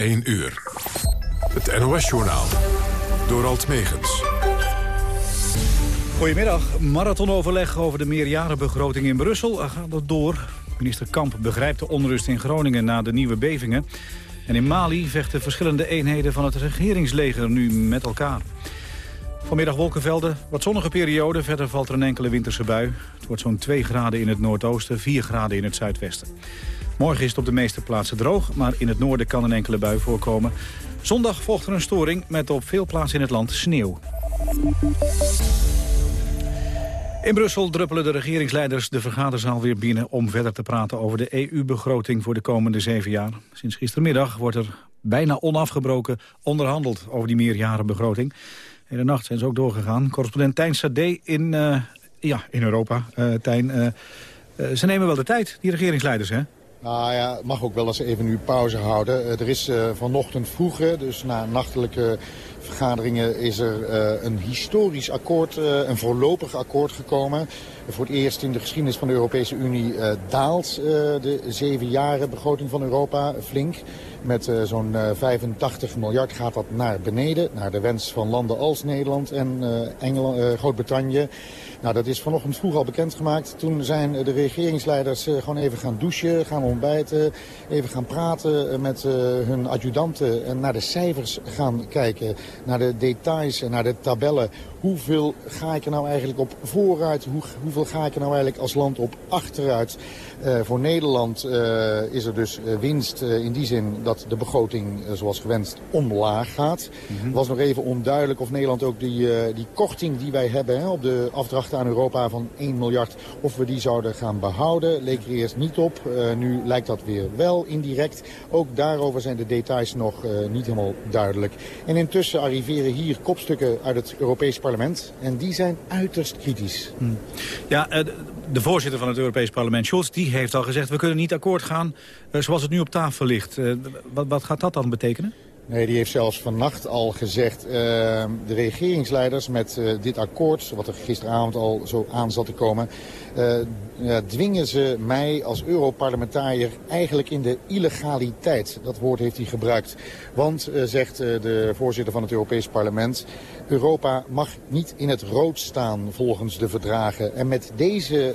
1 uur. Het NOS-journaal. Door Alt Megens. Goedemiddag. Marathonoverleg over de meerjarenbegroting in Brussel gaat er door. Minister Kamp begrijpt de onrust in Groningen na de nieuwe bevingen. En in Mali vechten verschillende eenheden van het regeringsleger nu met elkaar. Vanmiddag wolkenvelden, wat zonnige periode. Verder valt er een enkele winterse bui. Het wordt zo'n 2 graden in het noordoosten, 4 graden in het zuidwesten. Morgen is het op de meeste plaatsen droog, maar in het noorden kan een enkele bui voorkomen. Zondag volgt er een storing met op veel plaatsen in het land sneeuw. In Brussel druppelen de regeringsleiders de vergaderzaal weer binnen... om verder te praten over de EU-begroting voor de komende zeven jaar. Sinds gistermiddag wordt er bijna onafgebroken onderhandeld over die meerjarenbegroting. De nacht zijn ze ook doorgegaan. Correspondent Tijn Sade in, uh, ja, in Europa. Uh, Tijn, uh, ze nemen wel de tijd, die regeringsleiders, hè? Nou ja, mag ook wel eens even nu pauze houden. er is vanochtend vroeg, dus na nachtelijke vergaderingen is er uh, een historisch akkoord, een voorlopig akkoord gekomen. Voor het eerst in de geschiedenis van de Europese Unie daalt de zeven jaren begroting van Europa flink. Met zo'n 85 miljard gaat dat naar beneden, naar de wens van landen als Nederland en Groot-Brittannië. Nou, dat is vanochtend vroeg al bekendgemaakt. Toen zijn de regeringsleiders uh, gewoon even gaan douchen, gaan ontbijten, even gaan praten uh, met hun adjudanten en naar de cijfers gaan kijken, naar de details en naar de tabellen. Hoeveel ga ik er nou eigenlijk op vooruit? Hoe, hoeveel ga ik er nou eigenlijk als land op achteruit? Uh, voor Nederland uh, is er dus uh, winst in die zin dat de begroting zoals gewenst omlaag gaat. Het mm -hmm. was nog even onduidelijk of Nederland ook die, die korting die wij hebben hè, op de afdrachten aan Europa van 1 miljard, of we die zouden gaan behouden. Leek er eerst niet op. nu lijkt dat weer wel indirect. Ook daarover zijn de details nog niet helemaal duidelijk. En intussen arriveren hier kopstukken uit het Europees parlement. En die zijn uiterst kritisch. Hmm. Ja, de voorzitter van het Europees parlement, Schulz, die heeft al gezegd... we kunnen niet akkoord gaan zoals het nu op tafel ligt. wat, wat gaat dat dan betekenen? Nee, die heeft zelfs vannacht al gezegd, uh, de regeringsleiders met dit akkoord, wat er gisteravond al zo aan zat te komen, ja, dwingen ze mij als Europarlementariër eigenlijk in de illegaliteit. Dat woord heeft hij gebruikt. Want, zegt de voorzitter van het Europees Parlement, Europa mag niet in het rood staan volgens de verdragen. En met deze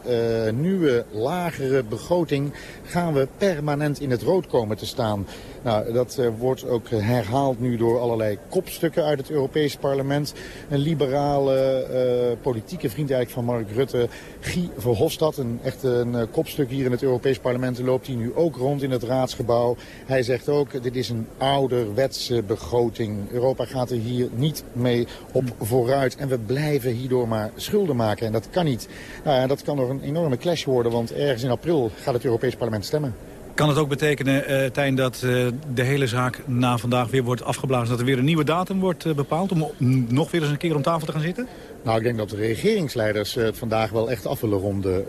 nieuwe lagere begroting gaan we permanent in het rood komen te staan. Nou, dat wordt ook herhaald nu door allerlei kopstukken uit het Europees parlement. Een liberale politieke vriend eigenlijk van Mark Rutte, Guy Verhofstadt, een echt een uh, kopstuk hier in het Europees parlement, loopt hij nu ook rond in het raadsgebouw. Hij zegt ook, dit is een ouderwetse begroting. Europa gaat er hier niet mee op vooruit en we blijven hierdoor maar schulden maken. En dat kan niet. Nou ja, dat kan nog een enorme clash worden, want ergens in april gaat het Europees parlement stemmen. Kan het ook betekenen, uh, Tijn, dat uh, de hele zaak na vandaag weer wordt afgeblazen... dat er weer een nieuwe datum wordt uh, bepaald om nog weer eens een keer om tafel te gaan zitten? Nou, ik denk dat de regeringsleiders het vandaag wel echt af willen ronden.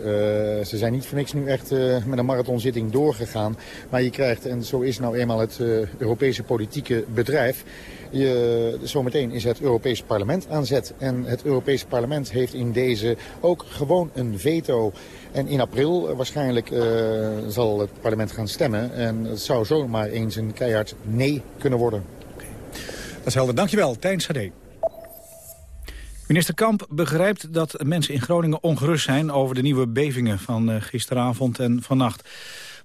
ze zijn niet voor niks nu echt met een marathonzitting doorgegaan. Maar je krijgt, en zo is nou eenmaal het Europese politieke bedrijf... Je, zometeen is het Europees Parlement aan zet. En het Europees Parlement heeft in deze ook gewoon een veto. En in april waarschijnlijk uh, zal het parlement gaan stemmen. En het zou zomaar eens een keihard nee kunnen worden. Okay. Dat is helder. Dankjewel, Tijn Sade. Minister Kamp begrijpt dat mensen in Groningen ongerust zijn... over de nieuwe bevingen van uh, gisteravond en vannacht.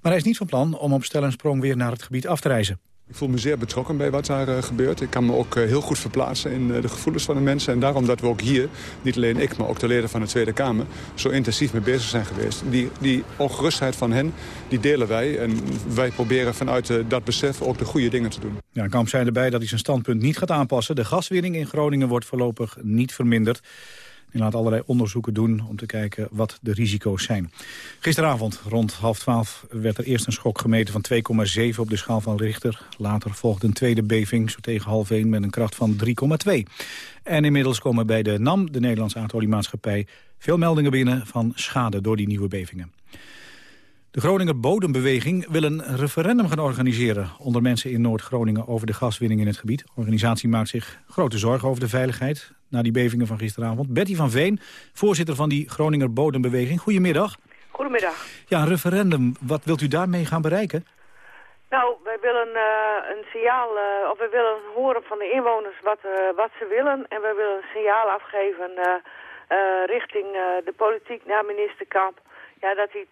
Maar hij is niet van plan om op stel sprong weer naar het gebied af te reizen. Ik voel me zeer betrokken bij wat daar uh, gebeurt. Ik kan me ook uh, heel goed verplaatsen in uh, de gevoelens van de mensen. En daarom dat we ook hier, niet alleen ik, maar ook de leden van de Tweede Kamer... zo intensief mee bezig zijn geweest. Die, die ongerustheid van hen, die delen wij. En wij proberen vanuit dat besef ook de goede dingen te doen. Ja, Kamp zei erbij dat hij zijn standpunt niet gaat aanpassen. De gaswinning in Groningen wordt voorlopig niet verminderd. Hij laat allerlei onderzoeken doen om te kijken wat de risico's zijn. Gisteravond rond half twaalf werd er eerst een schok gemeten van 2,7 op de schaal van Richter. Later volgde een tweede beving, zo tegen half 1, met een kracht van 3,2. En inmiddels komen bij de NAM, de Nederlandse aardoliemaatschappij, veel meldingen binnen van schade door die nieuwe bevingen. De Groninger Bodembeweging wil een referendum gaan organiseren... onder mensen in Noord-Groningen over de gaswinning in het gebied. De organisatie maakt zich grote zorgen over de veiligheid... na die bevingen van gisteravond. Betty van Veen, voorzitter van die Groninger Bodembeweging. Goedemiddag. Goedemiddag. Ja, een referendum. Wat wilt u daarmee gaan bereiken? Nou, wij willen uh, een signaal, uh, of we willen horen van de inwoners wat, uh, wat ze willen. En we willen een signaal afgeven richting de politiek naar minister Kamp. Ja, dat hij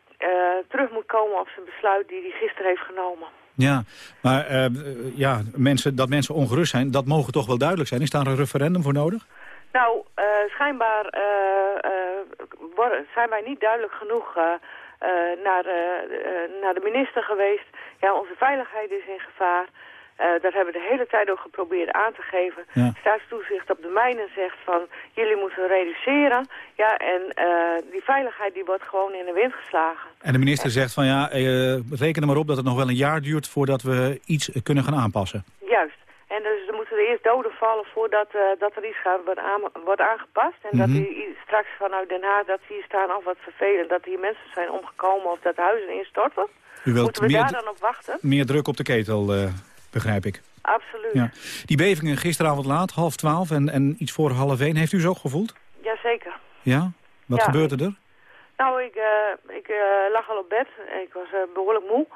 terug moet komen op zijn besluit die hij gisteren heeft genomen. Ja, maar ja, mensen, dat mensen ongerust zijn, dat mogen toch wel duidelijk zijn. Is daar een referendum voor nodig? Nou, schijnbaar worden, zijn wij niet duidelijk genoeg naar, naar de minister geweest. Ja, onze veiligheid is in gevaar. Dat hebben we de hele tijd ook geprobeerd aan te geven. Ja. Staatstoezicht op de mijnen zegt van jullie moeten reduceren. Ja, en die veiligheid die wordt gewoon in de wind geslagen. En de minister zegt van ja, reken er maar op dat het nog wel een jaar duurt voordat we iets kunnen gaan aanpassen. Juist. En dus er moeten eerst doden vallen voordat uh, dat er iets gaat aan, wordt aangepast. En dat die mhm. straks vanuit Den Haag, dat ze hier staan, al wat vervelend, dat hier mensen zijn omgekomen of dat huizen instorten. U wilt moeten we meer, daar dan op wachten? Meer druk op de ketel, uh, begrijp ik. Absoluut. Ja. Die bevingen gisteravond laat, half twaalf en, en iets voor half één, heeft u ze ook gevoeld? Jazeker. Ja? Wat gebeurde er? Nou, ik, uh, ik lag al op bed. Ik was behoorlijk moe.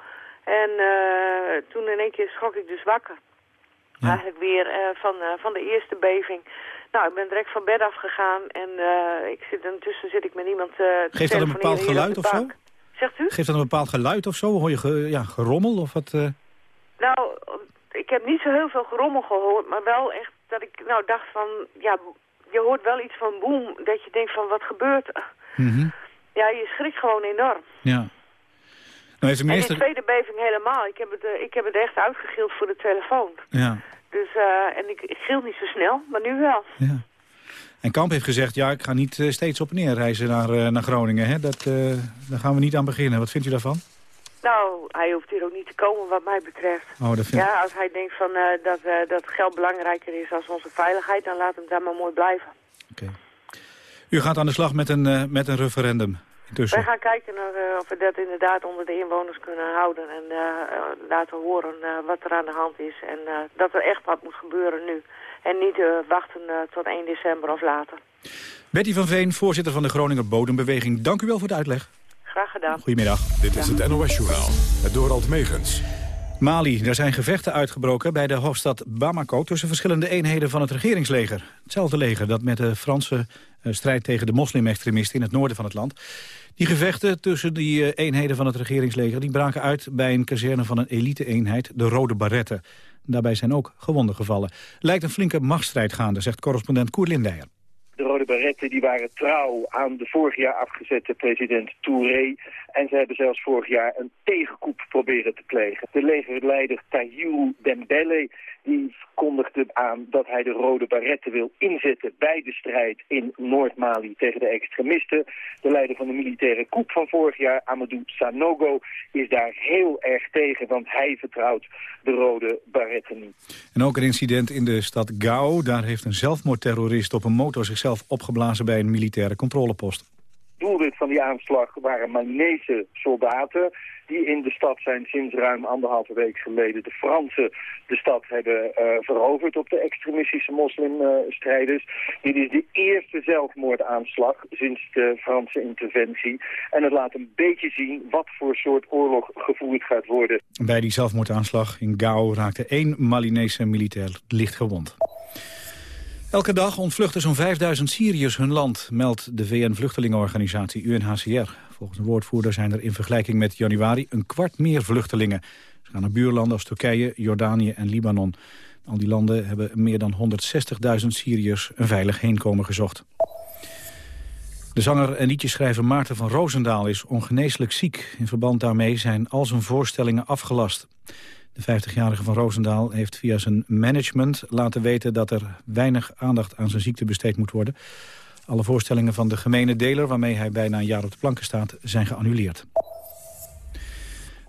En toen in één keer schrok ik dus wakker. Eigenlijk weer van, van de eerste beving. Nou, ik ben direct van bed afgegaan en ik zit, intussen zit ik met iemand te Geeft dat een bepaald geluid of zo? Zegt u? Geeft dat een bepaald geluid of zo? Hoor je ge, ja, gerommel of wat? Nou, ik heb niet zo heel veel gerommel gehoord, maar wel echt dat ik nou dacht van, ja, je hoort wel iets van boem, dat je denkt van, wat gebeurt er? Mm Ja, je schrikt gewoon enorm. Ja. Nou, de minister... En de tweede beving helemaal. Ik heb, het, uh, ik heb het echt uitgegild voor de telefoon. Ja. Dus, uh, en ik, ik gil niet zo snel, maar nu wel. Ja. En Kamp heeft gezegd, ja, ik ga niet uh, steeds op en neer reizen naar, naar Groningen. Hè? Dat, daar gaan we niet aan beginnen. Wat vindt u daarvan? Nou, hij hoeft hier ook niet te komen wat mij betreft. Oh, dat vind... Ja, als hij denkt van, dat, dat geld belangrijker is als onze veiligheid, dan laat hem daar maar mooi blijven. Oké. U gaat aan de slag met een, met een referendum. Wij gaan kijken naar, of we dat inderdaad onder de inwoners kunnen houden en laten horen wat er aan de hand is. En dat er echt wat moet gebeuren nu. En niet wachten tot 1 december of later. Betty van Veen, voorzitter van de Groninger Bodembeweging. Dank u wel voor de uitleg. Graag gedaan. Goedemiddag. Dit is het NOS Journaal. Het Dorald Megens. Mali, er zijn gevechten uitgebroken bij de hoofdstad Bamako... tussen verschillende eenheden van het regeringsleger. Hetzelfde leger dat met de Franse strijd tegen de moslimextremisten... in het noorden van het land. Die gevechten tussen die eh, eenheden van het regeringsleger... die braken uit bij een kazerne van een elite-eenheid, de Rode Barretten. Daarbij zijn ook gewonden gevallen. Lijkt een flinke machtsstrijd gaande, zegt correspondent Koer Lindeyer. De Rode Barretten die waren trouw aan de vorig jaar afgezette president Touré. En ze hebben zelfs vorig jaar een tegenkoep proberen te plegen. De legerleider Tahiru Dembele die kondigde aan dat hij de rode baretten wil inzetten bij de strijd in Noord-Mali tegen de extremisten. De leider van de militaire coup van vorig jaar, Amadou Sanogo, is daar heel erg tegen, want hij vertrouwt de rode baretten niet. En ook een incident in de stad Gao. Daar heeft een zelfmoordterrorist op een motor zichzelf opgeblazen bij een militaire controlepost doelwit van die aanslag waren Malinese soldaten die in de stad zijn sinds ruim anderhalve week geleden. De Fransen de stad hebben uh, veroverd op de extremistische moslimstrijders. Dit is de eerste zelfmoordaanslag sinds de Franse interventie. En het laat een beetje zien wat voor soort oorlog gevoerd gaat worden. Bij die zelfmoordaanslag in Gao raakte één Malinese militair licht gewond. Elke dag ontvluchten zo'n 5000 Syriërs hun land, meldt de VN-vluchtelingenorganisatie UNHCR. Volgens een woordvoerder zijn er in vergelijking met januari een kwart meer vluchtelingen. Ze gaan naar buurlanden als Turkije, Jordanië en Libanon. Al die landen hebben meer dan 160.000 Syriërs een veilig heenkomen gezocht. De zanger en liedjeschrijver Maarten van Roosendaal is ongeneeslijk ziek. In verband daarmee zijn al zijn voorstellingen afgelast. De 50-jarige van Roosendaal heeft via zijn management laten weten... dat er weinig aandacht aan zijn ziekte besteed moet worden. Alle voorstellingen van de gemene deler... waarmee hij bijna een jaar op de planken staat, zijn geannuleerd.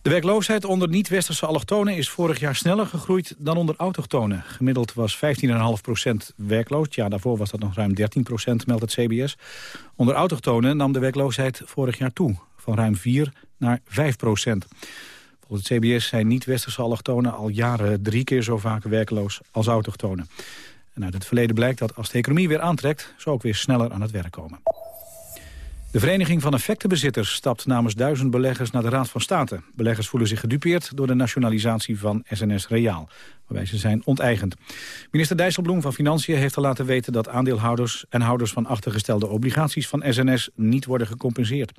De werkloosheid onder niet-westerse allochtonen is vorig jaar sneller gegroeid dan onder autochtonen. Gemiddeld was 15,5% werkloos. Ja, daarvoor was dat nog ruim 13% meldt het CBS. Onder autochtonen nam de werkloosheid vorig jaar toe, van ruim 4 naar 5 Volgens het CBS zijn niet-westerse allochtonen al jaren drie keer zo vaak werkloos als autochtonen. En uit het verleden blijkt dat als de economie weer aantrekt... ze ook weer sneller aan het werk komen. De Vereniging van Effectenbezitters stapt namens duizend beleggers naar de Raad van State. Beleggers voelen zich gedupeerd door de nationalisatie van SNS Reaal, waarbij ze zijn onteigend. Minister Dijsselbloem van Financiën heeft al laten weten dat aandeelhouders en houders van achtergestelde obligaties van SNS niet worden gecompenseerd.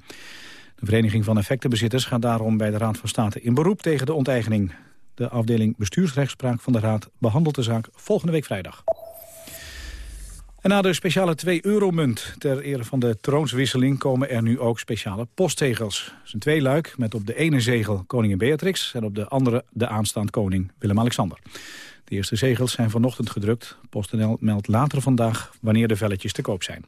De Vereniging van Effectenbezitters gaat daarom bij de Raad van State in beroep tegen de onteigening. De afdeling bestuursrechtspraak van de Raad behandelt de zaak volgende week vrijdag. En na de speciale 2-euro-munt ter ere van de troonswisseling... komen er nu ook speciale postzegels. Het is een tweeluik met op de ene zegel koningin Beatrix... en op de andere de aanstaand koning Willem-Alexander. De eerste zegels zijn vanochtend gedrukt. PostNL meldt later vandaag wanneer de velletjes te koop zijn.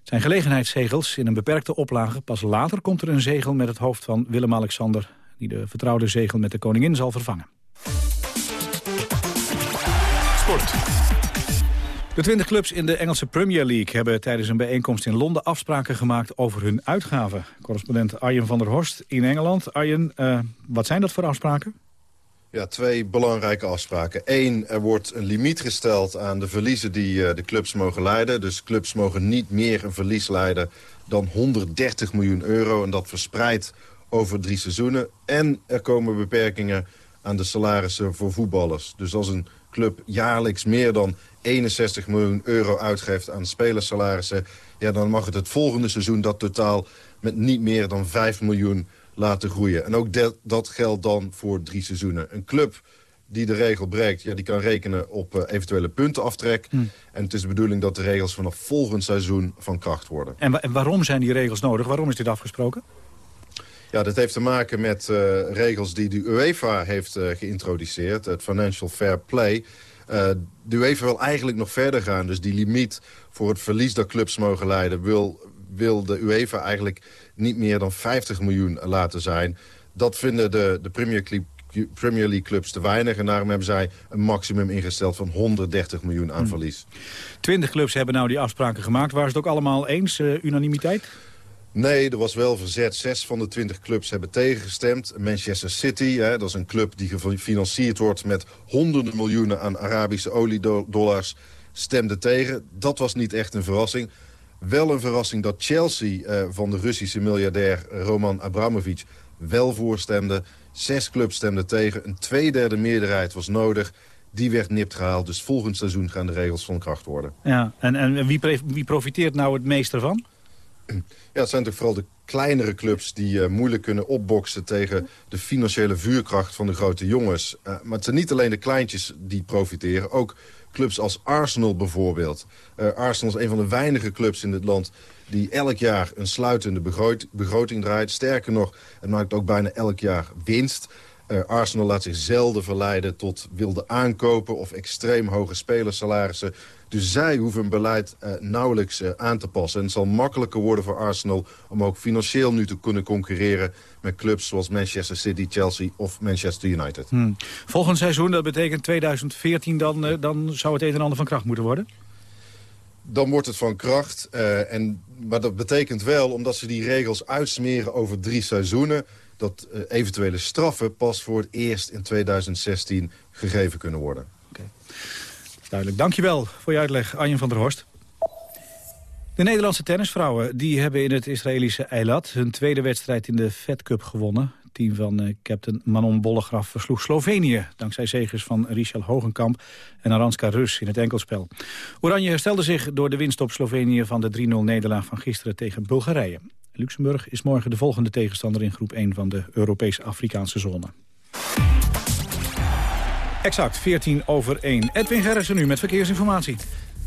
Het zijn gelegenheidszegels in een beperkte oplage. Pas later komt er een zegel met het hoofd van Willem-Alexander... die de vertrouwde zegel met de koningin zal vervangen. Sport. De 20 clubs in de Engelse Premier League hebben tijdens een bijeenkomst in Londen afspraken gemaakt over hun uitgaven. Correspondent Arjen van der Horst in Engeland. Arjen, uh, wat zijn dat voor afspraken? Ja, twee belangrijke afspraken. Eén, er wordt een limiet gesteld aan de verliezen die uh, de clubs mogen leiden. Dus clubs mogen niet meer een verlies leiden dan 130 miljoen euro. En dat verspreidt over drie seizoenen. En er komen beperkingen aan de salarissen voor voetballers. Dus als een club jaarlijks meer dan 61 miljoen euro uitgeeft aan spelersalarissen... Ja, dan mag het het volgende seizoen dat totaal met niet meer dan 5 miljoen laten groeien. En ook dat, dat geldt dan voor drie seizoenen. Een club die de regel breekt, ja, die kan rekenen op uh, eventuele puntenaftrek. Hm. En het is de bedoeling dat de regels vanaf volgend seizoen van kracht worden. En, wa en waarom zijn die regels nodig? Waarom is dit afgesproken? Ja, dat heeft te maken met uh, regels die de UEFA heeft uh, geïntroduceerd. Het Financial Fair Play. Uh, de UEFA wil eigenlijk nog verder gaan. Dus die limiet voor het verlies dat clubs mogen leiden... wil, wil de UEFA eigenlijk niet meer dan 50 miljoen laten zijn. Dat vinden de, de Premier, Club, Premier League clubs te weinig. En daarom hebben zij een maximum ingesteld van 130 miljoen aan hmm. verlies. 20 clubs hebben nou die afspraken gemaakt. Waren ze het ook allemaal eens, uh, unanimiteit? Nee, er was wel verzet. Zes van de twintig clubs hebben tegengestemd. Manchester City, hè, dat is een club die gefinancierd wordt... met honderden miljoenen aan Arabische oliedollars, stemde tegen. Dat was niet echt een verrassing. Wel een verrassing dat Chelsea eh, van de Russische miljardair Roman Abramovich wel voorstemde. Zes clubs stemden tegen. Een tweederde meerderheid was nodig. Die werd nipt gehaald. Dus volgend seizoen gaan de regels van kracht worden. Ja, en, en wie, wie profiteert nou het meest ervan? Ja, het zijn natuurlijk vooral de kleinere clubs die uh, moeilijk kunnen opboksen tegen de financiële vuurkracht van de grote jongens. Uh, maar het zijn niet alleen de kleintjes die profiteren, ook clubs als Arsenal bijvoorbeeld. Uh, Arsenal is een van de weinige clubs in dit land die elk jaar een sluitende begroting draait. Sterker nog, het maakt ook bijna elk jaar winst. Uh, Arsenal laat zich zelden verleiden tot wilde aankopen of extreem hoge spelersalarissen. Dus zij hoeven hun beleid uh, nauwelijks uh, aan te passen. En het zal makkelijker worden voor Arsenal om ook financieel nu te kunnen concurreren met clubs zoals Manchester City, Chelsea of Manchester United. Hmm. Volgend seizoen, dat betekent 2014, dan, dan zou het een en ander van kracht moeten worden? Dan wordt het van kracht. en, maar dat betekent wel, omdat ze die regels uitsmeren over drie seizoenen dat uh, eventuele straffen pas voor het eerst in 2016 gegeven kunnen worden. Okay. Duidelijk. Dankjewel voor je uitleg, Arjen van der Horst. De Nederlandse tennisvrouwen die hebben in het Israëlische Eilat... hun tweede wedstrijd in de Fed Cup gewonnen. Het team van uh, captain Manon Bollegraf versloeg Slovenië... dankzij zegers van Richel Hogenkamp en Aranska Rus in het enkelspel. Oranje herstelde zich door de winst op Slovenië... van de 3-0 nederlaag van gisteren tegen Bulgarije. Luxemburg is morgen de volgende tegenstander in groep 1 van de Europees-Afrikaanse zone. Exact, 14 over 1. Edwin Gerritsen nu met verkeersinformatie.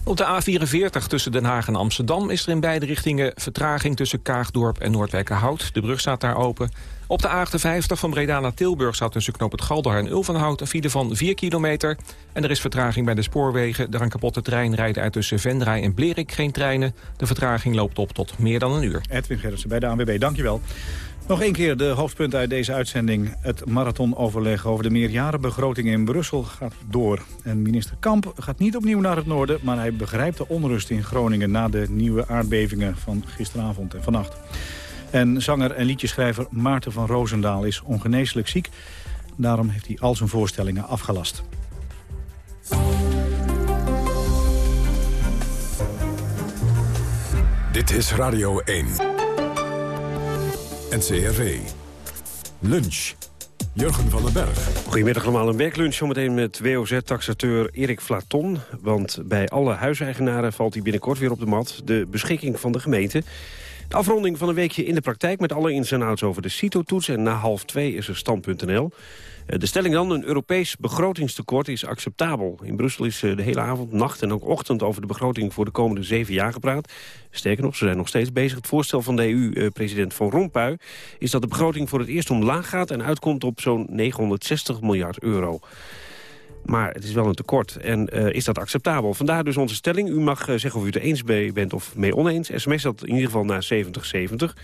Op de A44 tussen Den Haag en Amsterdam is er in beide richtingen vertraging tussen Kaagdorp en Noordwijkerhout. De brug staat daar open. Op de A58 van Breda naar Tilburg staat tussen Knoop het Galder en Ulvenhout een file van 4 kilometer. En er is vertraging bij de spoorwegen. Door een kapotte trein rijden uit tussen Vendraai en Blerik geen treinen. De vertraging loopt op tot meer dan een uur. Edwin Gerritsen bij de ANWB, dankjewel. Nog één keer de hoofdpunten uit deze uitzending. Het marathonoverleg over de meerjarenbegroting in Brussel gaat door. En minister Kamp gaat niet opnieuw naar het noorden... maar hij begrijpt de onrust in Groningen... na de nieuwe aardbevingen van gisteravond en vannacht. En zanger en liedjeschrijver Maarten van Roosendaal is ongeneeslijk ziek. Daarom heeft hij al zijn voorstellingen afgelast. Dit is Radio 1. NCRV. Lunch. Jurgen van den Berg. Goedemiddag allemaal, een werklunch zometeen met WOZ-taxateur Erik Flaton. Want bij alle huiseigenaren valt hij binnenkort weer op de mat. De beschikking van de gemeente. De afronding van een weekje in de praktijk met alle ins en outs over de CITO-toets. En na half twee is er stand.nl. Eh, de stelling dan, een Europees begrotingstekort is acceptabel. In Brussel is eh, de hele avond, nacht en ook ochtend over de begroting voor de komende zeven jaar gepraat. Sterker nog, ze zijn nog steeds bezig. Het voorstel van de EU-president Van Rompuy is dat de begroting voor het eerst omlaag gaat en uitkomt op zo'n 960 miljard euro. Maar het is wel een tekort. En uh, is dat acceptabel? Vandaar dus onze stelling. U mag uh, zeggen of u het eens bent of mee oneens. SMS dat in ieder geval naar 7070.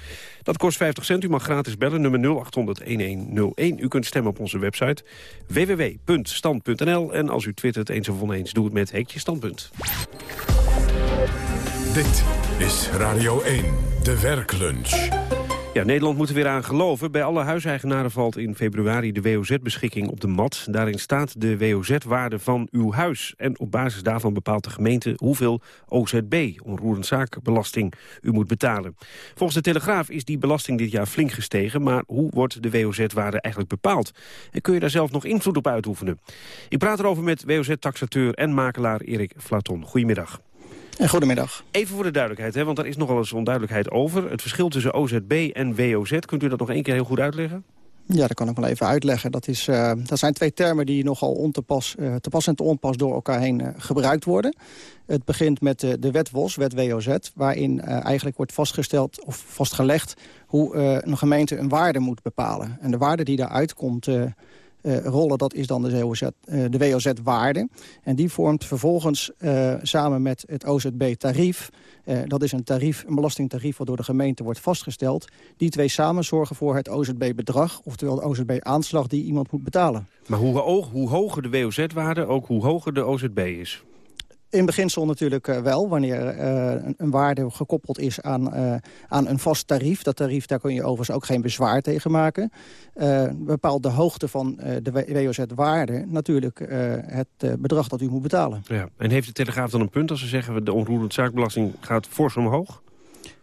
Dat kost 50 cent. U mag gratis bellen, nummer 0800-1101. U kunt stemmen op onze website www.stand.nl. En als u twittert eens of oneens, doe het met Hekje Standpunt. Dit is Radio 1, de werklunch. Ja, Nederland moet er weer aan geloven. Bij alle huiseigenaren valt in februari de WOZ-beschikking op de mat. Daarin staat de WOZ-waarde van uw huis. En op basis daarvan bepaalt de gemeente hoeveel OZB, onroerend zaakbelasting, u moet betalen. Volgens de Telegraaf is die belasting dit jaar flink gestegen. Maar hoe wordt de WOZ-waarde eigenlijk bepaald? En kun je daar zelf nog invloed op uitoefenen? Ik praat erover met WOZ-taxateur en makelaar Erik Flaton. Goedemiddag. En goedemiddag. Even voor de duidelijkheid, hè, want er is nogal eens onduidelijkheid over. Het verschil tussen OZB en WOZ, kunt u dat nog één keer heel goed uitleggen? Ja, dat kan ik wel even uitleggen. Dat, is, uh, dat zijn twee termen die nogal ontepas, uh, te pas en te onpas door elkaar heen uh, gebruikt worden. Het begint met de wet WOS, wet WOZ, waarin eigenlijk wordt vastgesteld of vastgelegd hoe een gemeente een waarde moet bepalen. En de waarde die daaruit komt uh, rollen, dat is dan de, WOZ, uh, de WOZ-waarde. En die vormt vervolgens uh, samen met het OZB-tarief... dat is een, tarief, een belastingtarief wat door de gemeente wordt vastgesteld. Die twee samen zorgen voor het OZB-bedrag, oftewel de OZB-aanslag die iemand moet betalen. Maar hoe, hoe hoger de WOZ-waarde, ook hoe hoger de OZB is? In beginsel natuurlijk uh, wel, wanneer uh, een, waarde gekoppeld is aan, uh, aan een vast tarief. Dat tarief, daar kun je overigens ook geen bezwaar tegen maken. bepaalt de hoogte van de WOZ-waarde natuurlijk het bedrag dat u moet betalen. Ja. En heeft de Telegraaf dan een punt als ze zeggen... de onroerend zaakbelasting gaat fors omhoog?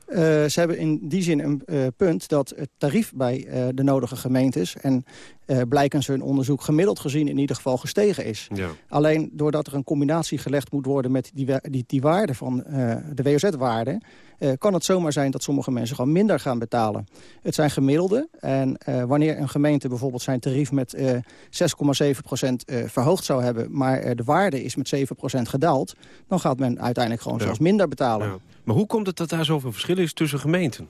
Uh, ze hebben in die zin een uh, punt dat het tarief bij uh, de nodige gemeentes... en blijkens hun onderzoek gemiddeld gezien in ieder geval gestegen is. Ja. Alleen doordat er een combinatie gelegd moet worden met die, die, die waarde van de WOZ-waarde... kan het zomaar zijn dat sommige mensen gewoon minder gaan betalen. Het zijn gemiddelde en wanneer een gemeente bijvoorbeeld zijn tarief met 6,7% verhoogd zou hebben... maar de waarde is met 7% gedaald, dan gaat men uiteindelijk gewoon ja. zelfs minder betalen. Ja. Maar hoe komt het dat daar zoveel verschil is tussen gemeenten?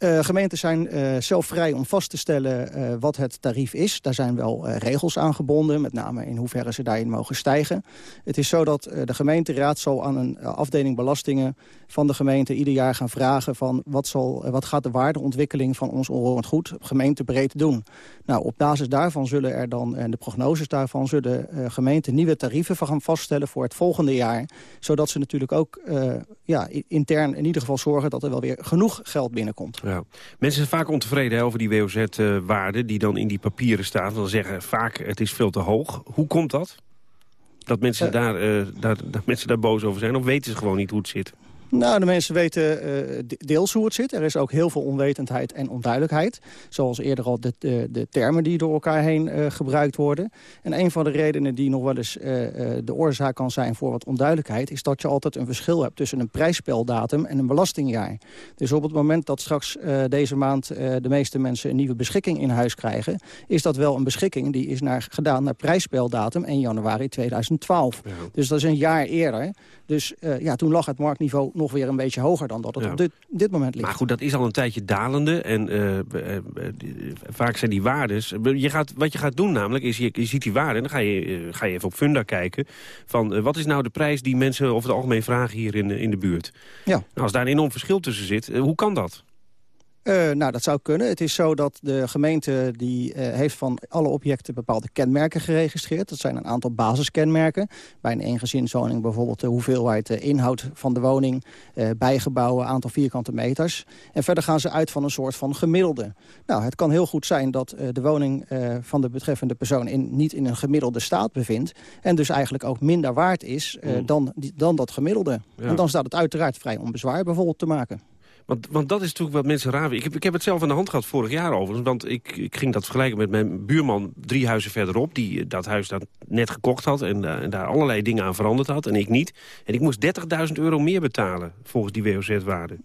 Uh, gemeenten zijn uh, zelf vrij om vast te stellen uh, wat het tarief is. Daar zijn wel regels aan gebonden, met name in hoeverre ze daarin mogen stijgen. Het is zo dat de gemeenteraad zal aan een afdeling belastingen van de gemeente ieder jaar gaan vragen van wat, zal, wat gaat de waardeontwikkeling van ons onroerend goed gemeentebreed doen. Nou, op basis daarvan zullen er dan, en de prognoses daarvan, zullen gemeenten nieuwe tarieven gaan vaststellen voor het volgende jaar. Zodat ze natuurlijk ook ja, intern in ieder geval zorgen dat er wel weer genoeg geld binnenkomt. Ja. Mensen zijn vaak ontevreden over die WOZ-waarde die dan in die papieren staat. Dan zeggen vaak het is veel te hoog. Hoe komt dat? Dat mensen, daar, uh, daar, dat mensen daar boos over zijn? Of weten ze gewoon niet hoe het zit? Nou, de mensen weten uh, deels hoe het zit. Er is ook heel veel onwetendheid en onduidelijkheid. Zoals eerder al de, de, de termen die door elkaar heen uh, gebruikt worden. En een van de redenen die nog wel eens uh, de oorzaak kan zijn voor wat onduidelijkheid... is dat je altijd een verschil hebt tussen een prijsspeldatum en een belastingjaar. Dus op het moment dat straks deze maand de meeste mensen een nieuwe beschikking in huis krijgen... is dat wel een beschikking die is naar, gedaan naar prijsspeldatum 1 januari 2012. Ja. Dus dat is een jaar eerder. Dus ja, toen lag het marktniveau nog weer een beetje hoger dan dat het ja. op dit, dit moment ligt. Maar goed, dat is al een tijdje dalende. En uh, uh, vaak zijn die waardes... Je gaat, wat je gaat doen namelijk, is je, je ziet die waarden... en dan ga je, ga je even op Funda kijken... van wat is nou de prijs die mensen over het algemeen vragen hier in, in de buurt. Ja. Nou, als daar een enorm verschil tussen zit, hoe kan dat? Uh, nou, dat zou kunnen. Het is zo dat de gemeente die uh, heeft van alle objecten bepaalde kenmerken geregistreerd. Dat zijn een aantal basiskenmerken. Bij een eengezinswoning bijvoorbeeld de hoeveelheid de inhoud van de woning, bijgebouwen, aantal vierkante meters. En verder gaan ze uit van een soort van gemiddelde. Nou, het kan heel goed zijn dat de woning van de betreffende persoon in, niet in een gemiddelde staat bevindt. En dus eigenlijk ook minder waard is mm. dan, dan dat gemiddelde. Ja. En dan staat het uiteraard vrij om bezwaar bijvoorbeeld te maken. Want, want dat is natuurlijk wat mensen raar ik heb, ik heb het zelf aan de hand gehad vorig jaar overigens. Want ik, ik ging dat vergelijken met mijn buurman drie huizen verderop... die dat huis dan net gekocht had en, en daar allerlei dingen aan veranderd had. En ik niet. En ik moest 30.000 euro meer betalen volgens die WOZ-waarde.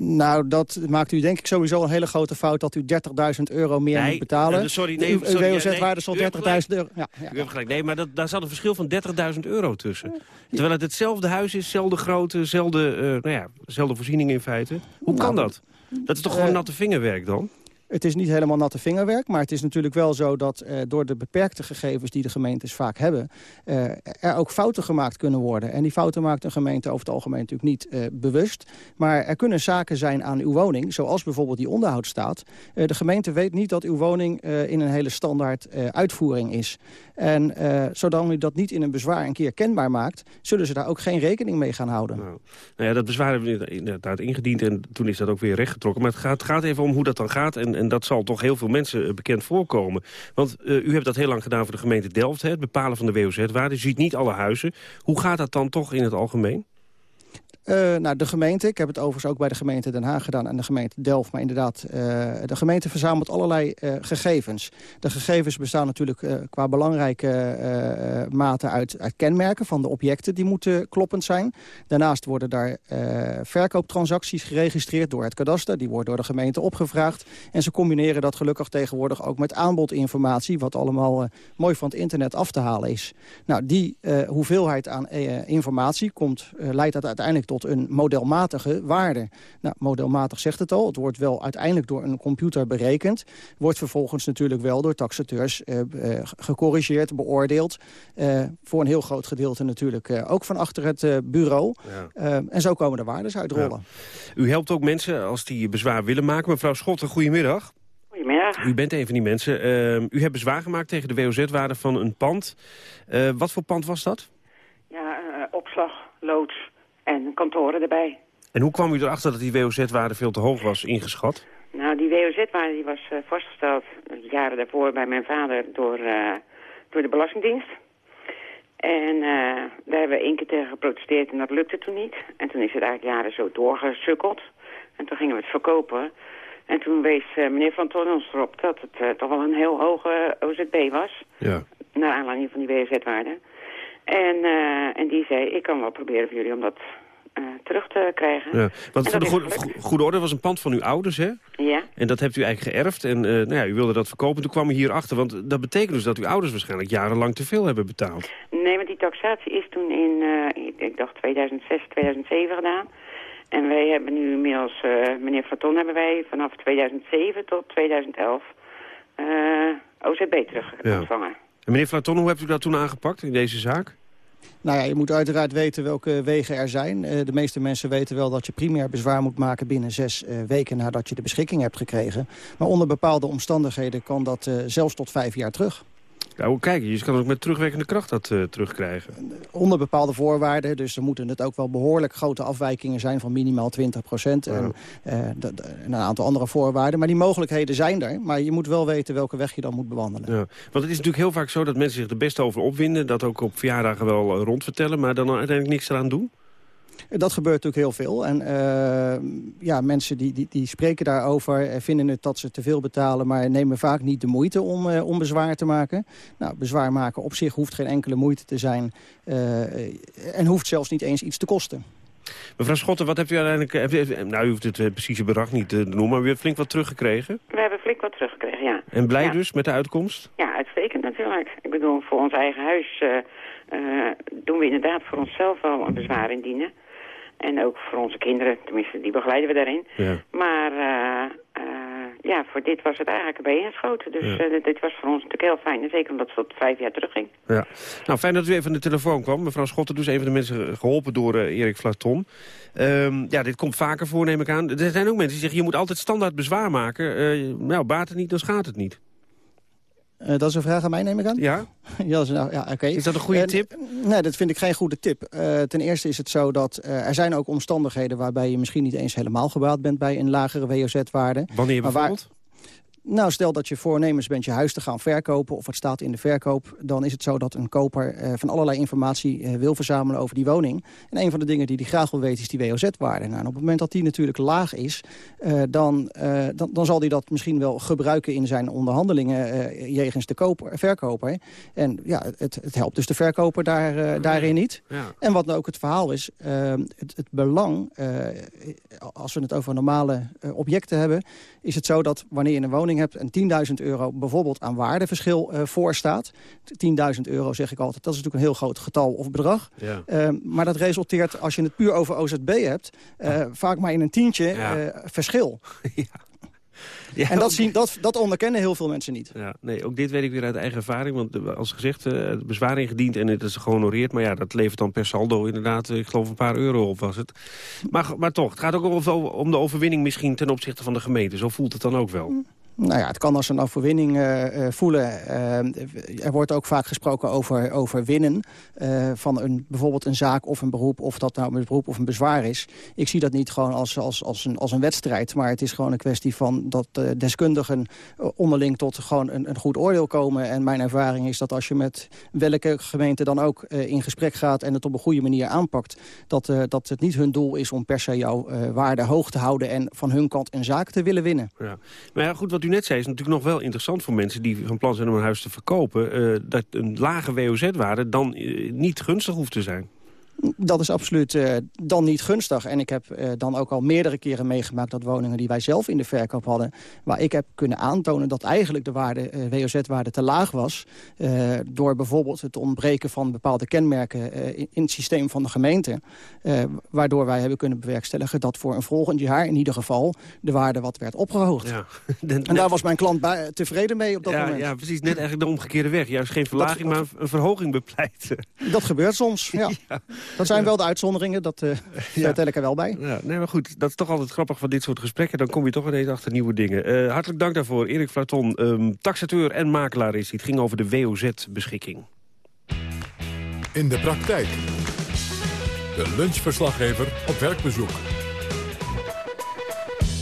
Nou, dat maakt u denk ik sowieso een hele grote fout... dat u 30.000 euro meer moet betalen. Uh, sorry, nee, uw WOZ-waarde zal 30.000 euro... Ja, ja, u hebt gelijk. Nee, maar dat, daar zat een verschil van 30.000 euro tussen. Terwijl het hetzelfde huis is, zelfde grootte, zelfde, uh, nou ja, voorziening in feite. Hoe kan nou, dat? Dat is toch gewoon natte vingerwerk dan? Het is niet helemaal natte vingerwerk, maar het is natuurlijk wel zo dat uh, door de beperkte gegevens die de gemeentes vaak hebben, uh, er ook fouten gemaakt kunnen worden. En die fouten maakt een gemeente over het algemeen natuurlijk niet uh, bewust. Maar er kunnen zaken zijn aan uw woning, zoals bijvoorbeeld die onderhoudsstaat. de gemeente weet niet dat uw woning in een hele standaard uitvoering is. En zodat u dat niet in een bezwaar een keer kenbaar maakt, zullen ze daar ook geen rekening mee gaan houden. Nou, nou ja, dat bezwaar hebben we inderdaad ingediend en toen is dat ook weer rechtgetrokken. Maar het gaat, gaat even om hoe dat dan gaat en en dat zal toch heel veel mensen eh, bekend voorkomen. Want uh, u hebt dat heel lang gedaan voor de gemeente Delft, hè, het bepalen van de WOZ-waarde. U ziet niet alle huizen. Hoe gaat dat dan toch in het algemeen? Uh, nou, de gemeente, ik heb het overigens ook bij de gemeente Den Haag gedaan... en de gemeente Delft, maar inderdaad, uh, de gemeente verzamelt allerlei uh, gegevens. De gegevens bestaan natuurlijk qua belangrijke mate uit, uit, kenmerken... van de objecten die moeten kloppend zijn. Daarnaast worden daar verkooptransacties geregistreerd door het kadaster. Die worden door de gemeente opgevraagd. En ze combineren dat gelukkig tegenwoordig ook met aanbodinformatie... wat allemaal mooi van het internet af te halen is. Nou, die hoeveelheid aan informatie komt, leidt dat uiteindelijk tot tot een modelmatige waarde. Nou, modelmatig zegt het al. Het wordt wel uiteindelijk door een computer berekend. Wordt vervolgens natuurlijk wel door taxateurs uh, uh, gecorrigeerd, beoordeeld. Uh, voor een heel groot gedeelte natuurlijk ook van achter het bureau. Ja. en zo komen de waardes uitrollen. Ja. U helpt ook mensen als die bezwaar willen maken. Mevrouw Schotten, goedemiddag. Goedemiddag. U bent een van die mensen. Ehm, u hebt bezwaar gemaakt tegen de WOZ-waarde van een pand. wat voor pand was dat? Ja, opslag, loods, en kantoren erbij. En hoe kwam u erachter dat die WOZ-waarde veel te hoog was ingeschat? Nou, die WOZ-waarde die was uh, vastgesteld jaren daarvoor bij mijn vader door, uh, door de Belastingdienst. En uh, daar hebben we één keer tegen geprotesteerd en dat lukte toen niet. En toen is het eigenlijk jaren zo doorgesukkeld. En toen gingen we het verkopen. En toen wees meneer Van Ton ons erop dat het toch wel een heel hoge OZB was. Ja. Naar aanleiding van die WOZ-waarde. En, uh, en die zei, ik kan wel proberen voor jullie om dat uh, terug te krijgen. Ja, want voor de goede, goede orde was een pand van uw ouders, hè? Ja. En dat hebt u eigenlijk geërfd en uh, nou ja, u wilde dat verkopen. Toen kwam u hierachter, want dat betekent dus dat uw ouders waarschijnlijk jarenlang te veel hebben betaald. Nee, want die taxatie is toen in, ik dacht 2006, 2007 gedaan. En wij hebben nu inmiddels, meneer Flaton hebben wij vanaf 2007 tot 2011 OZB terug ja. Meneer Flaton, hoe hebt u dat toen aangepakt in deze zaak? Nou ja, je moet uiteraard weten welke wegen er zijn. Uh, de meeste mensen weten wel dat je primair bezwaar moet maken binnen zes uh, weken nadat je de beschikking hebt gekregen. Maar onder bepaalde omstandigheden kan dat uh, zelfs tot vijf jaar terug. Ja, kijk, je kan ook met terugwerkende kracht dat uh, terugkrijgen. Onder bepaalde voorwaarden, dus er moeten het ook wel behoorlijk grote afwijkingen zijn van minimaal 20 procent. Ja. En, uh, een aantal andere voorwaarden. Maar die mogelijkheden zijn er. Maar je moet wel weten welke weg je dan moet bewandelen. Ja. Want het is natuurlijk heel vaak zo dat mensen zich er best over opwinden. Dat ook op verjaardagen wel eh, rondvertellen. Maar dan uiteindelijk niks eraan doen. Dat gebeurt natuurlijk heel veel. En uh, ja, mensen die, die, die spreken daarover, vinden het dat ze te veel betalen... maar nemen vaak niet de moeite om, uh, om bezwaar te maken. Nou, bezwaar maken op zich hoeft geen enkele moeite te zijn... Uh, en hoeft zelfs niet eens iets te kosten. Mevrouw Schotten, wat hebt u uiteindelijk... Hebt u, nou, u hoeft het precieze bedrag niet te noemen, maar u hebt flink wat teruggekregen? We hebben flink wat teruggekregen, ja. En blij ja. dus met de uitkomst? Ja, uitstekend natuurlijk. Ik bedoel, voor ons eigen huis doen we inderdaad voor onszelf wel een bezwaar indienen. En ook voor onze kinderen, tenminste, die begeleiden we daarin. Ja. Maar uh, uh, ja, voor dit was het eigenlijk een bijeengeschoten. Dus ja. uh, dit was voor ons natuurlijk heel fijn. En zeker omdat het tot vijf jaar terugging. Ja. Nou, fijn dat u even aan de telefoon kwam. Mevrouw Schotten, dus een van de mensen geholpen door Erik Flaton. Um, ja, dit komt vaker voor, neem ik aan. Er zijn ook mensen die zeggen, je moet altijd standaard bezwaar maken. nou, baat het niet, dan schaadt het niet. Uh, dat is een vraag aan mij, neem ik aan? Ja. ja, nou, ja okay. Is dat een goede uh, tip? Nee, dat vind ik geen goede tip. Uh, ten eerste is het zo dat er zijn ook omstandigheden... waarbij je misschien niet eens helemaal gebaat bent bij een lagere WOZ-waarde. Wanneer bijvoorbeeld? Nou, stel dat je voornemens bent je huis te gaan verkopen... of het staat in de verkoop, dan is het zo dat een koper... Eh, van allerlei informatie eh, wil verzamelen over die woning. En een van de dingen die hij graag wil weten is die WOZ-waarde. Nou, en op het moment dat die natuurlijk laag is... Eh, dan, eh, dan, dan zal hij dat misschien wel gebruiken in zijn onderhandelingen... eh, jegens de koper, verkoper. En ja, het, het helpt dus de verkoper daar, eh, daarin niet. Ja. En wat nou ook het verhaal is, eh, het, het belang, eh, als we het over normale eh, objecten hebben... is het zo dat wanneer je een woning hebt en 10.000 euro bijvoorbeeld aan waardeverschil eh voor staat... 10.000 euro zeg ik altijd, dat is natuurlijk een heel groot getal of bedrag. Ja. Eh, maar dat resulteert, als je het puur over OZB hebt, eh, vaak maar in een tientje Ja. eh, verschil. Ja, En dat, zien, dat, dat onderkennen heel veel mensen niet. Ja, nee, ook dit weet ik weer uit eigen ervaring. Want eh, als gezegd, het bezwaar ingediend en het is gehonoreerd. Maar ja, dat levert dan per saldo inderdaad, eh, ik geloof een paar euro op was het. Maar, maar toch, het gaat ook om, om de overwinning misschien ten opzichte van de gemeente. Zo voelt het dan ook wel. Nou ja, het kan als een overwinning voelen. Er wordt ook vaak gesproken over, over winnen eh, van een, bijvoorbeeld een zaak of een beroep... of dat nou een beroep of een bezwaar is. Ik zie dat niet gewoon als, als, als, een, als een wedstrijd... maar het is gewoon een kwestie van dat eh, deskundigen eh, onderling... tot gewoon een, een goed oordeel komen. En mijn ervaring is dat als je met welke gemeente dan ook eh, in gesprek gaat... en het op een goede manier aanpakt... dat, dat het niet hun doel is om per se jouw waarde hoog te houden... en van hun kant een zaak te willen winnen. Ja. Maar ja, goed, wat u net zei is natuurlijk nog wel interessant voor mensen... die van plan zijn om een huis te verkopen... dat een lage WOZ-waarde dan niet gunstig hoeft te zijn. Dat is absoluut eh, dan niet gunstig. En ik heb eh, dan ook al meerdere keren meegemaakt dat woningen die wij zelf in de verkoop hadden... waar ik heb kunnen aantonen dat eigenlijk de waarde, eh, WOZ-waarde te laag was... eh, door bijvoorbeeld het ontbreken van bepaalde kenmerken eh, in, in het systeem van de gemeente. eh, waardoor wij hebben kunnen bewerkstelligen dat voor een volgend jaar in ieder geval... de waarde wat werd opgehoogd. Ja. En daar was mijn klant bij, tevreden mee op dat ja, moment. ja, precies. Net eigenlijk de omgekeerde weg. Juist geen verlaging, maar een verhoging bepleiten. Dat gebeurt soms, ja. Dat zijn wel de uitzonderingen, dat eh vertel ik er wel bij. Ja, nee, maar goed, dat is toch altijd grappig van dit soort gesprekken. Dan kom je toch ineens achter nieuwe dingen. Eh, hartelijk dank daarvoor. Erik Flaton, ehm, taxateur en makelaar is hij. Het ging over de WOZ-beschikking. In de praktijk. De lunchverslaggever op werkbezoek.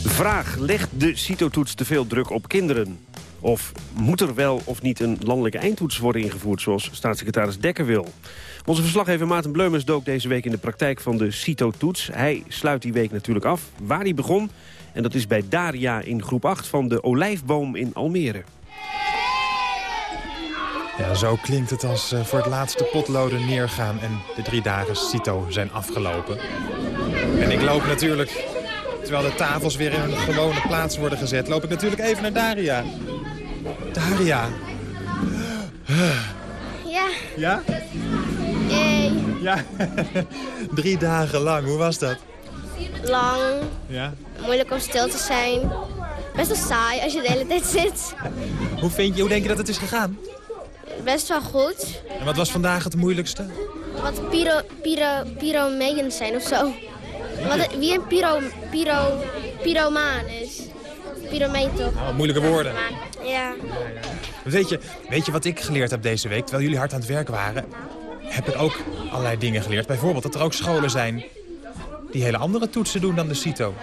Vraag, legt de CITO-toets te veel druk op kinderen? Of moet er wel of niet een landelijke eindtoets worden ingevoerd... zoals staatssecretaris Dekker wil? Onze verslaggever Maarten Bleumers dook deze week in de praktijk van de CITO-toets. Hij sluit die week natuurlijk af waar hij begon. En dat is bij Daria in groep 8 van de Olijfboom in Almere. Ja, zo klinkt het als eh, voor het laatste potloden neergaan en de drie dagen CITO zijn afgelopen. En ik loop natuurlijk, terwijl de tafels weer in hun gewone plaats worden gezet, loop ik natuurlijk even naar Daria. Daria. Ja. Ja? Yay. Ja. drie dagen lang, hoe was dat? Lang. Ja. Moeilijk om stil te zijn. Best wel saai als je de hele tijd zit. Hoe, vind je, hoe denk je dat het is gegaan? Best wel goed. En wat was vandaag het moeilijkste? Wat pyro, pyro, pyromeens zijn of zo. Wat, wie een pyro, pyro, pyromaan is. Pyromeen toch? Oh, moeilijke woorden. Ja. Weet je, weet je wat ik geleerd heb deze week? Terwijl jullie hard aan het werk waren, heb ik ook allerlei dingen geleerd. Bijvoorbeeld dat er ook scholen zijn die hele andere toetsen doen dan de CITO.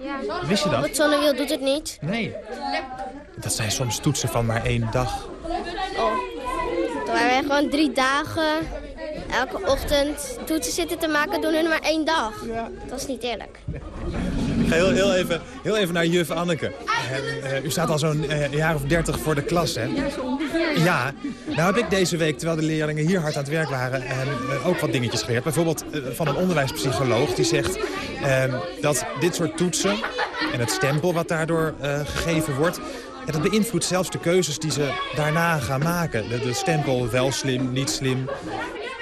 ja. Wist je dat? Het zonnewiel doet het niet. Nee. Dat zijn soms toetsen van maar één dag. Oh. Toen wij gewoon drie dagen elke ochtend toetsen zitten te maken, doen hun maar één dag. Dat is niet eerlijk. Ik ga heel, heel, even, heel even naar juf Anneke. Eh, eh, u staat al zo'n eh, jaar of dertig voor de klas, hè? Ja, zo ongeveer. Ja, nou heb ik deze week, terwijl de leerlingen hier hard aan het werk waren... eh, eh, ook wat dingetjes geleerd. Bijvoorbeeld van een onderwijspsycholoog die zegt eh, dat dit soort toetsen... en het stempel wat daardoor eh, gegeven wordt... Ja, dat beïnvloedt zelfs de keuzes die ze daarna gaan maken. De, de stempel wel slim, niet slim.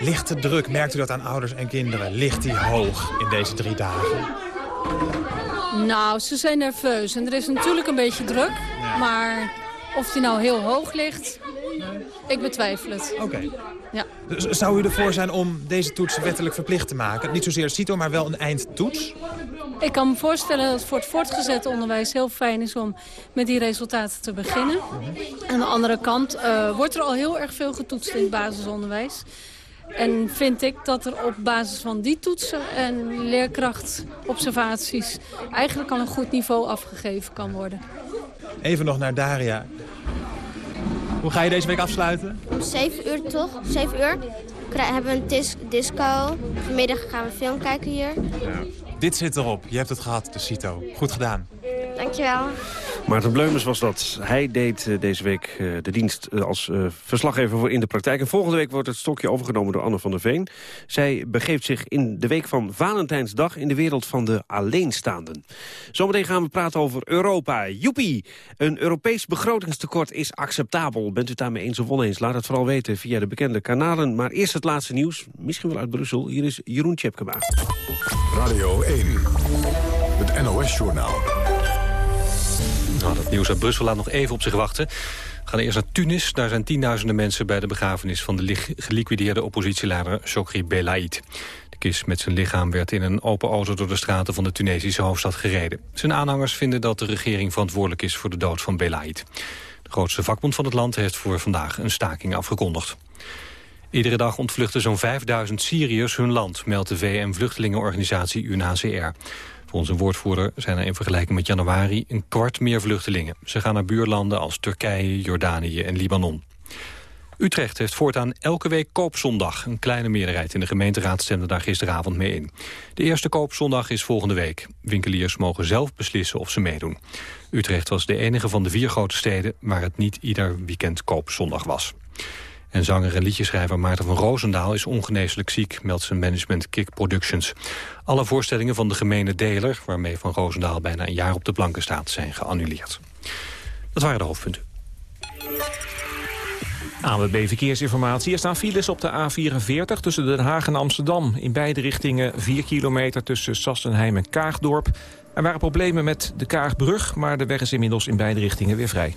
Ligt de druk, merkt u dat aan ouders en kinderen? Ligt die hoog in deze drie dagen? Nou, ze zijn nerveus. En er is natuurlijk een beetje druk. Maar of die nou heel hoog ligt, ik betwijfel het. Oké. Ja. Dus Zou u ervoor zijn om deze toets wettelijk verplicht te maken? Niet zozeer CITO, maar wel een eindtoets? Ik kan me voorstellen dat het voor het voortgezet onderwijs heel fijn is om met die resultaten te beginnen. Aan de andere kant eh, wordt er al heel erg veel getoetst in het basisonderwijs. En vind ik dat er op basis van die toetsen en leerkrachtobservaties eigenlijk al een goed niveau afgegeven kan worden. Even nog naar Daria. Hoe ga je deze week afsluiten? Om 7 uur toch? 7 uur hebben we een dis disco. Vanmiddag gaan we film kijken hier. Ja. Dit zit erop. Je hebt het gehad, de CITO. Goed gedaan. Dankjewel. Maarten Bleumers was dat. Hij deed uh, deze week uh, de dienst uh, als verslaggever voor In de Praktijk. En volgende week wordt het stokje overgenomen door Anne van der Veen. Zij begeeft zich in de week van Valentijnsdag in de wereld van de alleenstaanden. Zometeen gaan we praten over Europa. Joepie! Een Europees begrotingstekort is acceptabel. Bent u het daarmee eens of oneens? Laat het vooral weten via de bekende kanalen. Maar eerst het laatste nieuws, misschien wel uit Brussel. Hier is Jeroen Tjepkema. Radio 1, het NOS-journaal. Dat nieuws uit Brussel laat nog even op zich wachten. We gaan eerst naar Tunis. Daar zijn tienduizenden mensen bij de begrafenis... van de geliquideerde oppositieleider Chokri Belaid. De kist met zijn lichaam werd in een open auto... door de straten van de Tunesische hoofdstad gereden. Zijn aanhangers vinden dat de regering verantwoordelijk is... voor de dood van Belaid. De grootste vakbond van het land heeft voor vandaag een staking afgekondigd. Iedere dag ontvluchten zo'n 5000 Syriërs hun land... meldt de VN-vluchtelingenorganisatie UNHCR. Volgens een woordvoerder zijn er in vergelijking met januari een kwart meer vluchtelingen. Ze gaan naar buurlanden als Turkije, Jordanië en Libanon. Utrecht heeft voortaan elke week koopzondag. Een kleine meerderheid in de gemeenteraad stemde daar gisteravond mee in. De eerste koopzondag is volgende week. Winkeliers mogen zelf beslissen of ze meedoen. Utrecht was de enige van de vier grote steden... waar het niet ieder weekend koopzondag was. En zanger en liedjeschrijver Maarten van Roosendaal is ongeneeslijk ziek, meldt zijn management Kick Productions. Alle voorstellingen van de gemene deler, waarmee Van Roosendaal bijna een jaar op de planken staat, zijn geannuleerd. Dat waren de hoofdpunten. ANWB Verkeersinformatie. Er staan files op de A44 tussen Den Haag en Amsterdam. In beide richtingen 4 kilometer tussen Sassenheim en Kaagdorp. Er waren problemen met de Kaagbrug, maar de weg is inmiddels in beide richtingen weer vrij.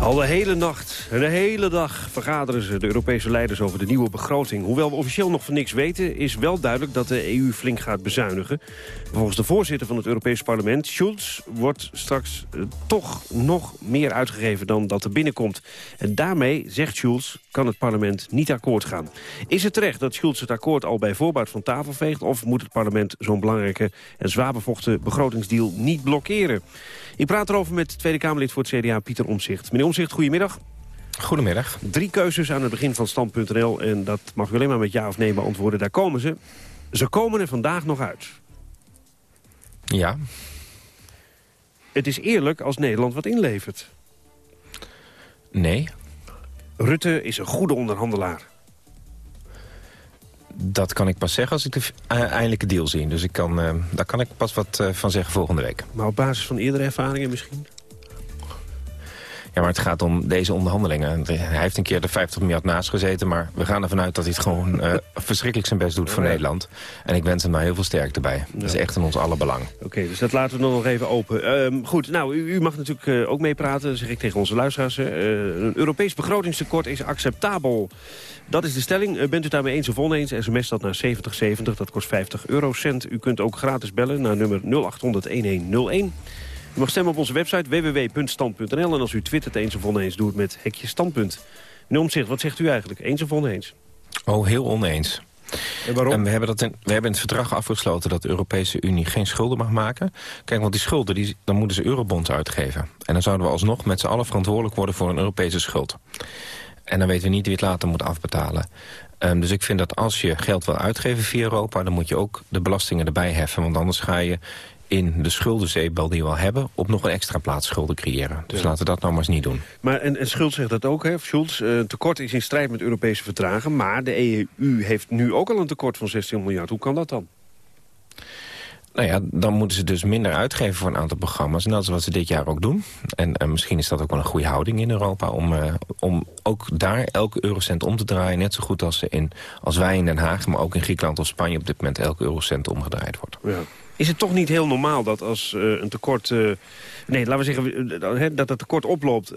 Al de hele nacht en de hele dag vergaderen ze, de Europese leiders, over de nieuwe begroting. Hoewel we officieel nog van niks weten, is wel duidelijk dat de EU flink gaat bezuinigen. Volgens de voorzitter van het Europese parlement, Schulz, wordt straks eh, toch nog meer uitgegeven dan dat er binnenkomt. En daarmee, zegt Schulz, kan het parlement niet akkoord gaan. Is het terecht dat Schulz het akkoord al bij voorbaat van tafel veegt... of moet het parlement zo'n belangrijke en zwaar bevochten begrotingsdeal niet blokkeren? Ik praat erover met Tweede Kamerlid voor het CDA, Pieter Omzicht. Meneer Omzicht, goedemiddag. Goedemiddag. Drie keuzes aan het begin van Stand.nl en dat mag u alleen maar met ja of nee beantwoorden. Daar komen ze. Ze komen er vandaag nog uit. Ja. Het is eerlijk als Nederland wat inlevert. Nee. Rutte is een goede onderhandelaar. Dat kan ik pas zeggen als ik de eindelijke deal zie. Dus ik kan, uh, daar kan ik pas wat uh, van zeggen volgende week. Maar op basis van eerdere ervaringen misschien? Ja, maar het gaat om deze onderhandelingen. Hij heeft een keer de 50 miljard naast gezeten... maar we gaan ervan uit dat hij het gewoon uh, verschrikkelijk zijn best doet voor ja. Nederland. En ik wens hem daar heel veel sterkte bij. Ja. Dat is echt in ons alle belang. Oké, okay, dus dat laten we nog even open. Uh, goed, nou, u, u mag natuurlijk uh, ook meepraten, zeg ik tegen onze luisteraars. een Europees begrotingstekort is acceptabel. Dat is de stelling. Bent u daarmee eens of oneens? SMS dat naar 7070, dat kost 50 eurocent. U kunt ook gratis bellen naar nummer 0800-1101. U mag stemmen op onze website www.stand.nl. En als u twittert eens of oneens, doe het met hekje standpunt. Meneer Omtzigt, wat zegt u eigenlijk? Eens of oneens? Oh, heel oneens. En waarom? En we, hebben dat in, we hebben in het verdrag afgesloten dat de Europese Unie geen schulden mag maken. Kijk, want die schulden, die, dan moeten ze eurobonds uitgeven. En dan zouden we alsnog met z'n allen verantwoordelijk worden voor een Europese schuld. En dan weten we niet wie het later moet afbetalen. Um, dus ik vind dat als je geld wil uitgeven via Europa... dan moet je ook de belastingen erbij heffen. Want anders ga je in de schuldenzeebel die we al hebben... op nog een extra plaats schulden creëren. Dus ja. laten we dat nou maar eens niet doen. Maar en, en Schulz zegt dat ook, hè? Schulz, uh, tekort is in strijd met Europese verdragen... maar de EU heeft nu ook al een tekort van 16 miljard. Hoe kan dat dan? Nou ja, dan moeten ze dus minder uitgeven voor een aantal programma's. En dat is wat ze dit jaar ook doen. En, en misschien is dat ook wel een goede houding in Europa... om, uh, om ook daar elke eurocent om te draaien. Net zo goed als, ze in, als wij in Den Haag, maar ook in Griekenland of Spanje... op dit moment elke eurocent omgedraaid wordt. Ja. Is het toch niet heel normaal dat als uh, een tekort... Uh, nee, laten we zeggen uh, dat het tekort oploopt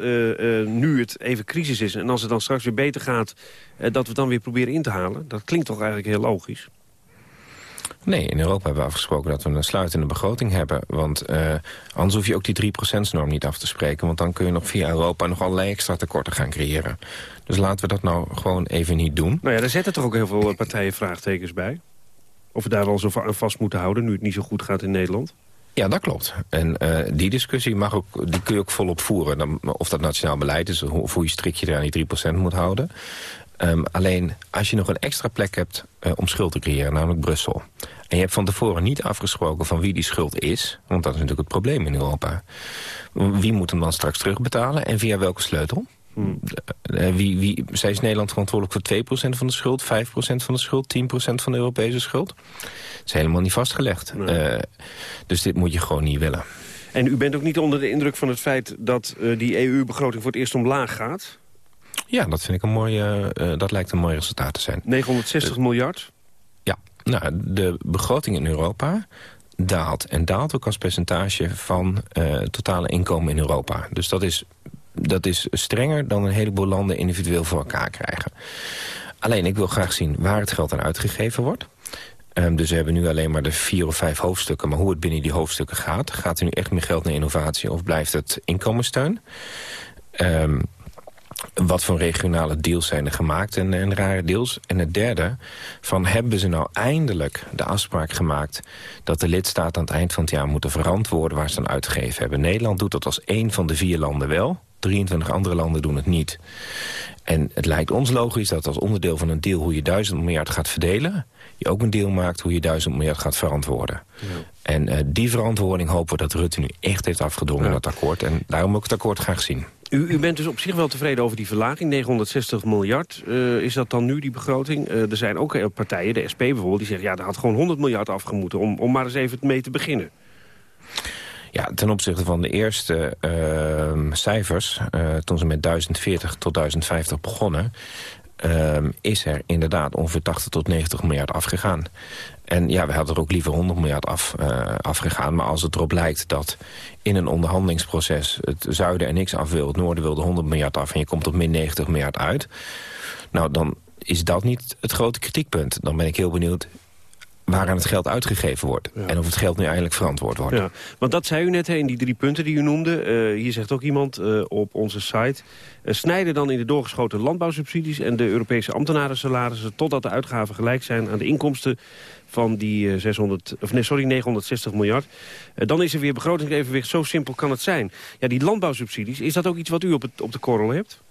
nu het even crisis is... en als het dan straks weer beter gaat, dat we het dan weer proberen in te halen? Dat klinkt toch eigenlijk heel logisch? Nee, in Europa hebben we afgesproken dat we een sluitende begroting hebben. Want uh, anders hoef je ook die 3%-norm niet af te spreken. Want dan kun je nog via Europa nog allerlei extra tekorten gaan creëren. Dus laten we dat nou gewoon even niet doen. Nou ja, daar zetten toch ook heel veel partijen vraagtekens bij? Of we daar wel zo vast moeten houden, nu het niet zo goed gaat in Nederland? Ja, dat klopt. En uh, die discussie mag ook, die kun je ook volop voeren. Of dat nationaal beleid is, of hoe je strikt je er aan die 3% moet houden. Um, alleen als je nog een extra plek hebt uh, om schuld te creëren, namelijk Brussel. En je hebt van tevoren niet afgesproken van wie die schuld is. Want dat is natuurlijk het probleem in Europa. Wie moet hem dan straks terugbetalen en via welke sleutel? Hmm. Uh, wie, wie, zij is Nederland verantwoordelijk voor 2% van de schuld, 5% van de schuld, 10% van de Europese schuld? Dat is helemaal niet vastgelegd. Nee. Uh, dus dit moet je gewoon niet willen. En u bent ook niet onder de indruk van het feit dat uh, die EU-begroting voor het eerst omlaag gaat? Ja, dat vind ik een mooie, uh, dat lijkt een mooi resultaat te zijn. 960 miljard? Ja, nou, de begroting in Europa daalt. En daalt ook als percentage van uh, totale inkomen in Europa. Dus dat is, dat is strenger dan een heleboel landen individueel voor elkaar krijgen. Alleen, ik wil graag zien waar het geld aan uitgegeven wordt. Um, dus we hebben nu alleen maar de vier of vijf hoofdstukken. Maar hoe het binnen die hoofdstukken gaat. Gaat er nu echt meer geld naar innovatie of blijft het inkomenssteun? Um, wat voor regionale deals zijn er gemaakt en, en, rare deals. En het derde, van hebben ze nou eindelijk de afspraak gemaakt... dat de lidstaten aan het eind van het jaar moeten verantwoorden... waar ze dan uitgegeven hebben. Nederland doet dat als één van de vier landen wel. 23 andere landen doen het niet. En het lijkt ons logisch dat als onderdeel van een deal... hoe je duizend miljard gaat verdelen... je ook een deal maakt hoe je duizend miljard gaat verantwoorden. Ja. En uh, die verantwoording hopen we dat Rutte nu echt heeft afgedwongen, ja. dat akkoord. En daarom ook het akkoord graag zien. U, bent dus op zich wel tevreden over die verlaging, 960 miljard. Uh, is dat dan nu die begroting? Uh, er zijn ook partijen, de SP bijvoorbeeld, die zeggen... ja, er had gewoon 100 miljard afgemoeten om, om maar eens even mee te beginnen. Ja, ten opzichte van de eerste uh, cijfers, toen ze met 1040 tot 1050 begonnen... Uh, is er inderdaad ongeveer 80 tot 90 miljard afgegaan. En ja, we hadden er ook liever 100 miljard af, uh, afgegaan. Maar als het erop lijkt dat in een onderhandelingsproces... het zuiden er niks af wil, het noorden wil de 100 miljard af... en je komt op min 90 miljard uit... nou, dan is dat niet het grote kritiekpunt. Dan ben ik heel benieuwd waaraan het geld uitgegeven wordt. Ja. En of het geld nu eindelijk verantwoord wordt. Ja, want dat zei u net in die drie punten die u noemde. Uh, hier zegt ook iemand uh, op onze site... Uh, snijden dan in de doorgeschoten landbouwsubsidies... en de Europese ambtenarensalarissen... totdat de uitgaven gelijk zijn aan de inkomsten van die 600, of nee, sorry, 960 miljard. dan is er weer begrotingsevenwicht. Zo simpel kan het zijn. Ja, die landbouwsubsidies, is dat ook iets wat u op, het, op de korrel hebt?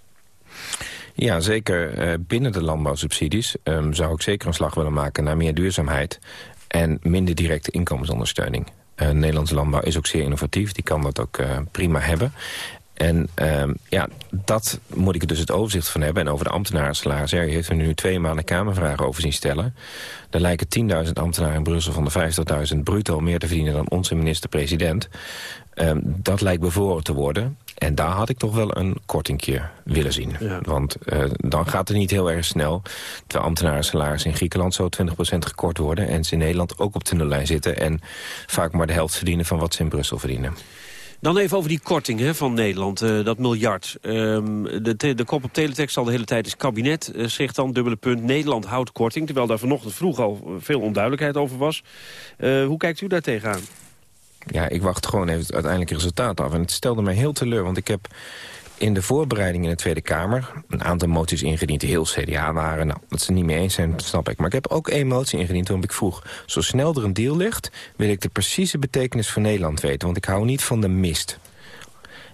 Ja, zeker. Uh, binnen de landbouwsubsidies um, zou ik zeker een slag willen maken naar meer duurzaamheid en minder directe inkomensondersteuning. Uh, Nederlandse landbouw is ook zeer innovatief, die kan dat ook uh, prima hebben. En um, ja, dat moet ik dus het overzicht van hebben. En over de ambtenarensalaris, ja, heeft er nu twee maanden Kamervragen over zien stellen. Er lijken 10.000 ambtenaren in Brussel van de 50.000 bruto meer te verdienen dan onze minister-president. Um, dat lijkt bevoren te worden. En daar had ik toch wel een kortingje willen zien. Ja. Want uh, dan gaat het niet heel erg snel. Terwijl ambtenaren salaris in Griekenland zo 20% gekort worden... en ze in Nederland ook op de nullijn zitten... en vaak maar de helft verdienen van wat ze in Brussel verdienen. Dan even over die korting hè, van Nederland, uh, dat miljard. Um, de, de kop op teletext al de hele tijd is kabinet, uh, zegt dan, dubbele punt, Nederland houdt korting. Terwijl daar vanochtend vroeg al veel onduidelijkheid over was. Uh, hoe kijkt u daar tegenaan? Ja, ik wacht gewoon even het uiteindelijke resultaat af. En het stelde mij heel teleur, want ik heb in de voorbereiding in de Tweede Kamer... een aantal moties ingediend die heel CDA waren. Nou, dat ze niet mee eens zijn, snap ik. Maar ik heb ook één motie ingediend waarom ik vroeg... zo snel er een deal ligt, wil ik de precieze betekenis voor Nederland weten. Want ik hou niet van de mist.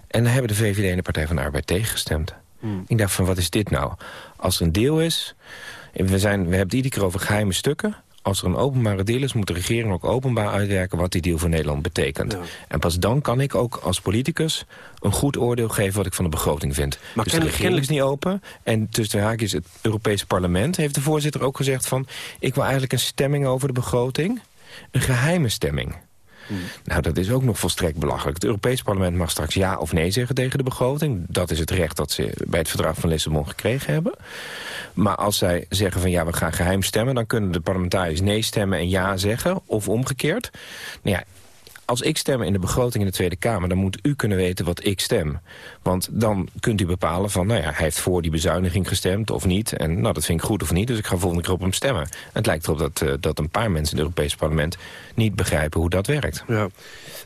En dan hebben de VVD en de Partij van de Arbeid tegengestemd. Hmm. Ik dacht van, wat is dit nou? Als er een deal is... We, zijn, we hebben het iedere keer over geheime stukken als er een openbare deal is, moet de regering ook openbaar uitwerken wat die deal voor Nederland betekent. Ja. En pas dan kan ik ook als politicus een goed oordeel geven wat ik van de begroting vind. Maar dus de regering is niet open. En tussen de haakjes het Europese parlement heeft de voorzitter ook gezegd van... ik wil eigenlijk een stemming over de begroting. Een geheime stemming. Nou, dat is ook nog volstrekt belachelijk. Het Europees Parlement mag straks ja of nee zeggen tegen de begroting. Dat is het recht dat ze bij het verdrag van Lissabon gekregen hebben. Maar als zij zeggen van ja, we gaan geheim stemmen... dan kunnen de parlementariërs nee stemmen en ja zeggen, of omgekeerd. Nou ja, als ik stem in de begroting in de Tweede Kamer... dan moet u kunnen weten wat ik stem. Want dan kunt u bepalen van, nou ja, hij heeft voor die bezuiniging gestemd of niet. En nou, dat vind ik goed of niet, dus ik ga volgende keer op hem stemmen. En het lijkt erop dat, uh, dat een paar mensen in het Europese parlement... niet begrijpen hoe dat werkt. Ja.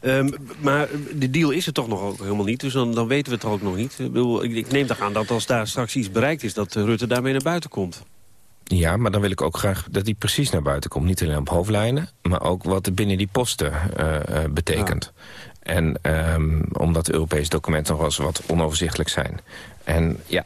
Um, maar de deal is er toch nog helemaal niet, dus dan, dan weten we het ook nog niet. Ik, ik neem toch aan dat als daar straks iets bereikt is... dat Rutte daarmee naar buiten komt. Ja, maar dan wil ik ook graag dat hij precies naar buiten komt. Niet alleen op hoofdlijnen, maar ook wat het binnen die posten uh, betekent. En um, omdat de Europese documenten nog wel eens wat onoverzichtelijk zijn. En ja,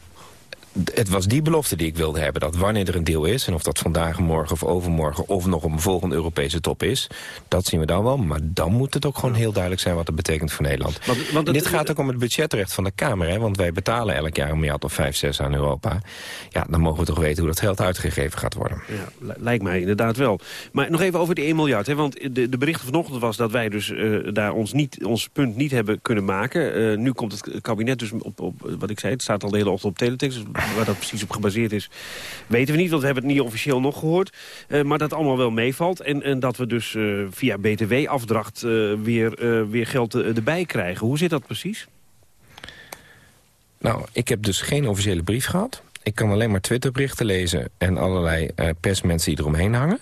het was die belofte die ik wilde hebben. Dat wanneer er een deal is, en of dat vandaag, morgen of overmorgen... of nog een volgende Europese top is, dat zien we dan wel. Maar dan moet het ook gewoon heel duidelijk zijn wat het betekent voor Nederland. Want, want dit gaat ook om het budgetrecht van de Kamer. Hè? Want wij betalen elk jaar een miljard of vijf, zes aan Europa. Ja, dan mogen we toch weten hoe dat geld uitgegeven gaat worden. Ja, lijkt mij inderdaad wel. Maar nog even over die 1 miljard. Hè? Want de, de bericht vanochtend was dat wij dus uh, daar ons, niet, ons punt niet hebben kunnen maken. Uh, nu komt het kabinet dus op, op, wat ik zei, het staat al de hele ochtend op teletext... Dus waar dat precies op gebaseerd is, weten we niet. Want we hebben het niet officieel nog gehoord. Uh, maar dat allemaal wel meevalt. En, en dat we dus uh, via btw-afdracht uh, weer, weer geld erbij krijgen. Hoe zit dat precies? Nou, ik heb dus geen officiële brief gehad. Ik kan alleen maar Twitterberichten lezen en allerlei persmensen die eromheen hangen.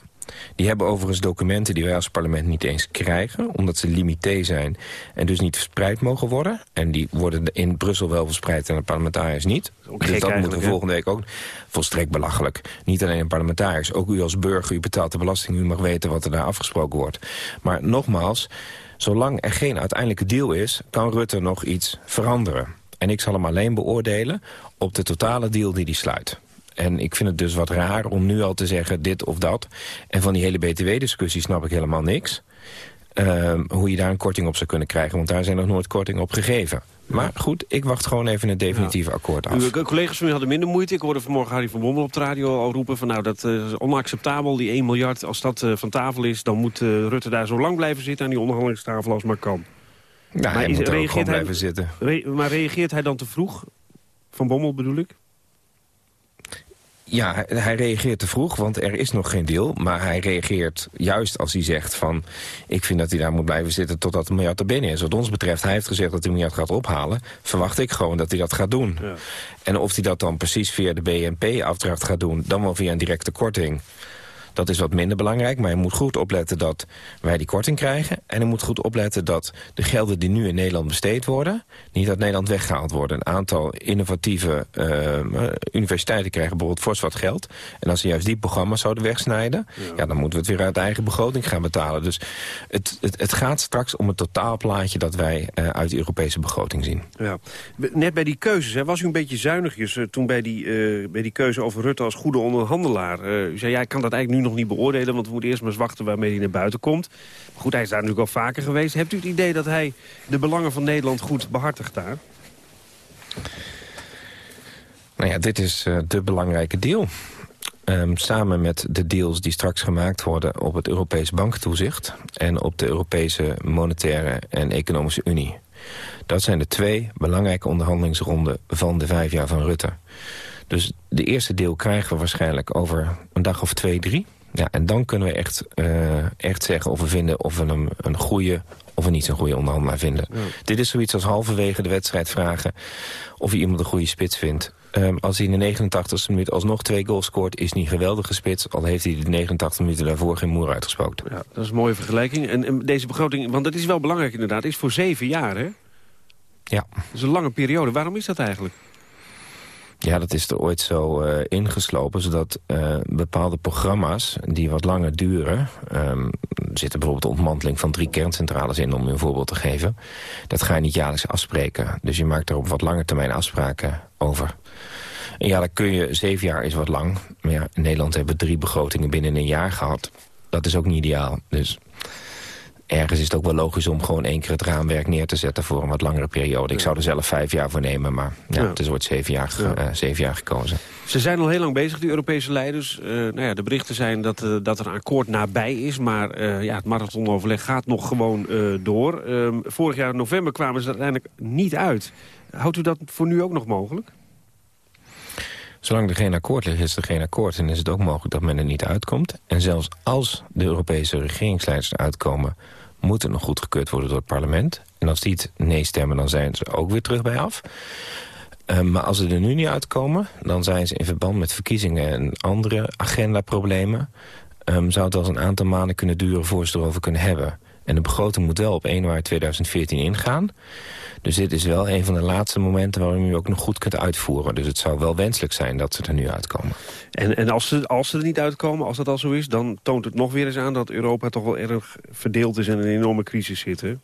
Die hebben overigens documenten die wij als parlement niet eens krijgen... omdat ze limité zijn en dus niet verspreid mogen worden. En die worden in Brussel wel verspreid en de parlementariërs niet. Dus dat moeten we volgende week ook. Volstrekt belachelijk. Niet alleen de parlementariërs, ook u als burger, u betaalt de belasting... u mag weten wat er daar afgesproken wordt. Maar nogmaals, zolang er geen uiteindelijke deal is... kan Rutte nog iets veranderen. En ik zal hem alleen beoordelen op de totale deal die hij sluit. En ik vind het dus wat raar om nu al te zeggen dit of dat. En van die hele btw-discussie snap ik helemaal niks. Uh, hoe je daar een korting op zou kunnen krijgen. Want daar zijn nog nooit korting op gegeven. Maar goed, ik wacht gewoon even het definitieve ja. akkoord af. Uw collega's van u hadden minder moeite. Ik hoorde vanmorgen Harry van Bommel op de radio al roepen... van nou, dat uh, is onacceptabel, die 1 miljard. Als dat uh, van tafel is, dan moet uh, Rutte daar zo lang blijven zitten... aan die onderhandelingstafel als maar kan. Maar hij is, moet er ook gewoon blijven zitten. Re maar reageert hij dan te vroeg? Van Bommel bedoel ik? Ja, hij reageert te vroeg, want er is nog geen deal. Maar hij reageert juist als hij zegt van... ik vind dat hij daar moet blijven zitten totdat de miljard er binnen is. Wat ons betreft, hij heeft gezegd dat hij een miljard gaat ophalen. Verwacht ik gewoon dat hij dat gaat doen. Ja. En of hij dat dan precies via de BNP-afdracht gaat doen... dan wel via een directe korting... Dat is wat minder belangrijk, maar je moet goed opletten dat wij die korting krijgen. En je moet goed opletten dat de gelden die nu in Nederland besteed worden... niet uit Nederland weggehaald worden. Een aantal innovatieve uh, universiteiten krijgen bijvoorbeeld fors wat geld. En als ze juist die programma's zouden wegsnijden... Ja. ja. dan moeten we het weer uit eigen begroting gaan betalen. Dus het, het, het gaat straks om het totaalplaatje dat wij uh, uit de Europese begroting zien. Ja. Net bij die keuzes, hè, was u een beetje zuinigjes uh, toen bij die, bij die keuze over Rutte als goede onderhandelaar. u zei, ja, ik kan dat eigenlijk nu nog niet beoordelen... want we moeten eerst maar wachten waarmee hij naar buiten komt. Goed, hij is daar natuurlijk al vaker geweest. Hebt u het idee dat hij de belangen van Nederland goed behartigt daar? Nou ja, dit is uh, de belangrijke deal. Um, samen met de deals die straks gemaakt worden op het Europees Banktoezicht... en op de Europese Monetaire en Economische Unie. Dat zijn de twee belangrijke onderhandelingsronden van de vijf jaar van Rutte. Dus de eerste deel krijgen we waarschijnlijk over een dag of twee, drie. Ja, en dan kunnen we echt, uh, echt zeggen of we vinden of we hem een goede of we niet zo'n goede onderhandelaar vinden. Ja. Dit is zoiets als halverwege de wedstrijd vragen of je iemand een goede spits vindt. Um, als hij in de 89e minuut alsnog twee goals scoort... is niet geweldige spits, al heeft hij de 89 minuten daarvoor geen moer uitgespookt. Ja, dat is een mooie vergelijking. En, en, deze begroting, want dat is wel belangrijk inderdaad, is voor zeven jaar, hè? Ja. Dat is een lange periode. Waarom is dat eigenlijk? Ja, dat is er ooit zo uh, ingeslopen, zodat uh, bepaalde programma's die wat langer duren... Um, er zitten bijvoorbeeld de ontmanteling van drie kerncentrales in, om een voorbeeld te geven. Dat ga je niet jaarlijks afspreken. Dus je maakt er op wat lange termijn afspraken over. En ja, dan kun je, zeven jaar is wat lang. Maar ja, in Nederland hebben we drie begrotingen binnen een jaar gehad. Dat is ook niet ideaal. Dus ergens is het ook wel logisch om gewoon één keer het raamwerk neer te zetten voor een wat langere periode. Ik zou er zelf vijf jaar voor nemen, maar ja, ja. het is wordt zeven jaar, ja. uh, zeven jaar gekozen. Ze zijn al heel lang bezig, die Europese leiders. Uh, nou ja, de berichten zijn dat, uh, dat er een akkoord nabij is, maar ja, het marathonoverleg gaat nog gewoon door. Ehm, vorig jaar in november kwamen ze uiteindelijk niet uit. Houdt u dat voor nu ook nog mogelijk? Zolang er geen akkoord ligt, is er geen akkoord. En is het ook mogelijk dat men er niet uitkomt. En zelfs als de Europese regeringsleiders eruit komen moet het nog goedgekeurd worden door het parlement. En als die het nee stemmen, dan zijn ze ook weer terug bij af. Ehm, maar als ze er nu niet uitkomen, dan zijn ze in verband met verkiezingen en andere agendaproblemen... Um, zou het wel eens een aantal maanden kunnen duren voor ze erover kunnen hebben. En de begroting moet wel op 1 januari 2014 ingaan. Dus dit is wel een van de laatste momenten waarom u ook nog goed kunt uitvoeren. Dus het zou wel wenselijk zijn dat ze er nu uitkomen. En, en als, ze, als ze er niet uitkomen, als dat al zo is... dan toont het nog weer eens aan dat Europa toch wel erg verdeeld is... en een enorme crisis zit, hè?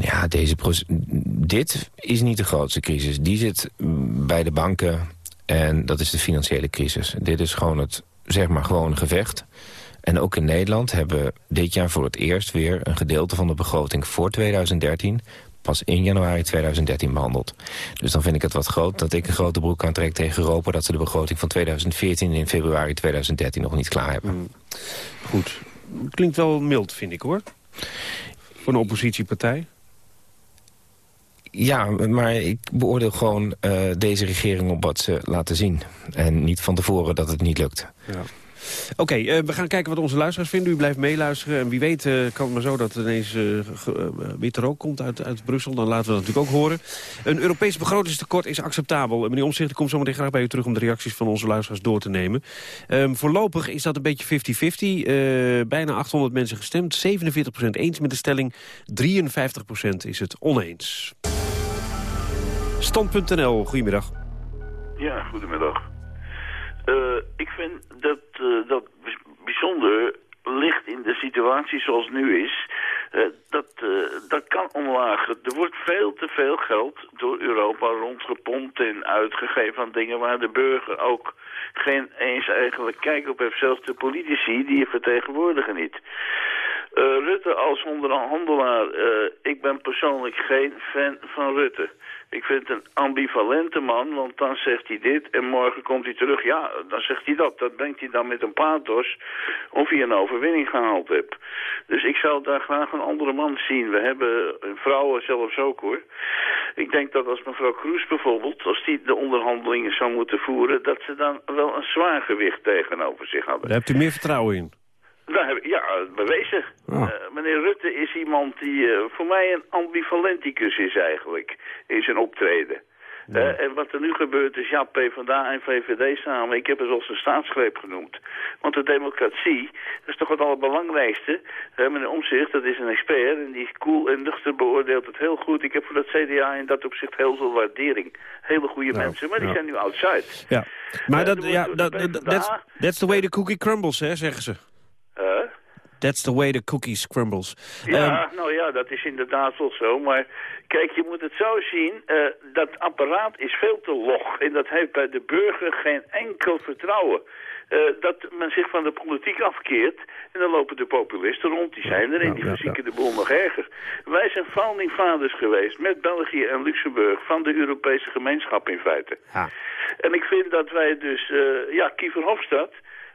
Ja, deze dit is niet de grootste crisis. Die zit bij de banken en dat is de financiële crisis. Dit is gewoon het, zeg maar, gewoon gevecht. En ook in Nederland hebben we dit jaar voor het eerst weer... een gedeelte van de begroting voor 2013 pas in januari 2013 behandeld. Dus dan vind ik het wat groot dat ik een grote broek aantrek tegen Europa... dat ze de begroting van 2014 in februari 2013 nog niet klaar hebben. Mm. Goed. Klinkt wel mild, vind ik, hoor. Voor een oppositiepartij. Ja, maar ik beoordeel gewoon uh, deze regering op wat ze laten zien. En niet van tevoren dat het niet lukt. Ja. Oké, uh, we gaan kijken wat onze luisteraars vinden. U blijft meeluisteren. En wie weet uh, kan het maar zo dat ineens uh, witte rook komt uit, uit Brussel. Dan laten we dat natuurlijk ook horen. Een Europees begrotingstekort is acceptabel. Meneer Omzicht, ik kom zo meteen graag bij u terug... om de reacties van onze luisteraars door te nemen. Um, voorlopig is dat een beetje 50-50. bijna 800 mensen gestemd. 47% eens met de stelling. 53% is het oneens. Stand.nl, goedemiddag. Ja, goedemiddag. Uh, ik vind dat uh, dat bijzonder ligt in de situatie zoals nu is. Uh, dat, dat kan omlaag. Er wordt veel te veel geld door Europa rondgepompt en uitgegeven aan dingen waar de burger ook geen eens eigenlijk kijk op heeft. Zelfs de politici, die je vertegenwoordigen niet. Rutte als onderhandelaar, ik ben persoonlijk geen fan van Rutte. Ik vind het een ambivalente man, want dan zegt hij dit en morgen komt hij terug. Ja, dan zegt hij dat. Dat brengt hij dan met een pathos of hij een overwinning gehaald hebt. Dus ik zou daar graag een andere man zien. We hebben vrouwen zelfs ook hoor. Ik denk dat als mevrouw Kroes bijvoorbeeld, als die de onderhandelingen zou moeten voeren... dat ze dan wel een zwaar gewicht tegenover zich hadden. Daar hebt u meer vertrouwen in? Ja, bewezen. Uh, meneer Rutte is iemand die uh, voor mij een ambivalenticus is eigenlijk in zijn optreden. Ja. Uh, en wat er nu gebeurt is, ja, PvdA en VVD samen, ik heb het als een staatsgreep genoemd. Want de democratie, dat is toch het allerbelangrijkste. meneer Omzicht, dat is een expert en die is cool en nuchter beoordeelt het heel goed. Ik heb voor het CDA in dat opzicht heel veel waardering. Hele goede mensen, maar die zijn nu outside. Ja, maar dat, ja, dat, that's, that's the way the cookie crumbles, hè, zeggen ze. That's the way the cookies crumbles. Ja, um, nou ja, dat is inderdaad wel zo. Maar kijk, je moet het zo zien. Uh, dat apparaat is veel te log. En dat heeft bij de burger geen enkel vertrouwen. Uh, dat men zich van de politiek afkeert. En dan lopen de populisten rond. Die zijn er en die verzieken de boel nog erger. Wij zijn founding fathers geweest met België en Luxemburg van de Europese gemeenschap in feite. Ja. En ik vind dat wij dus, uh, ja, Kiefer Hofstad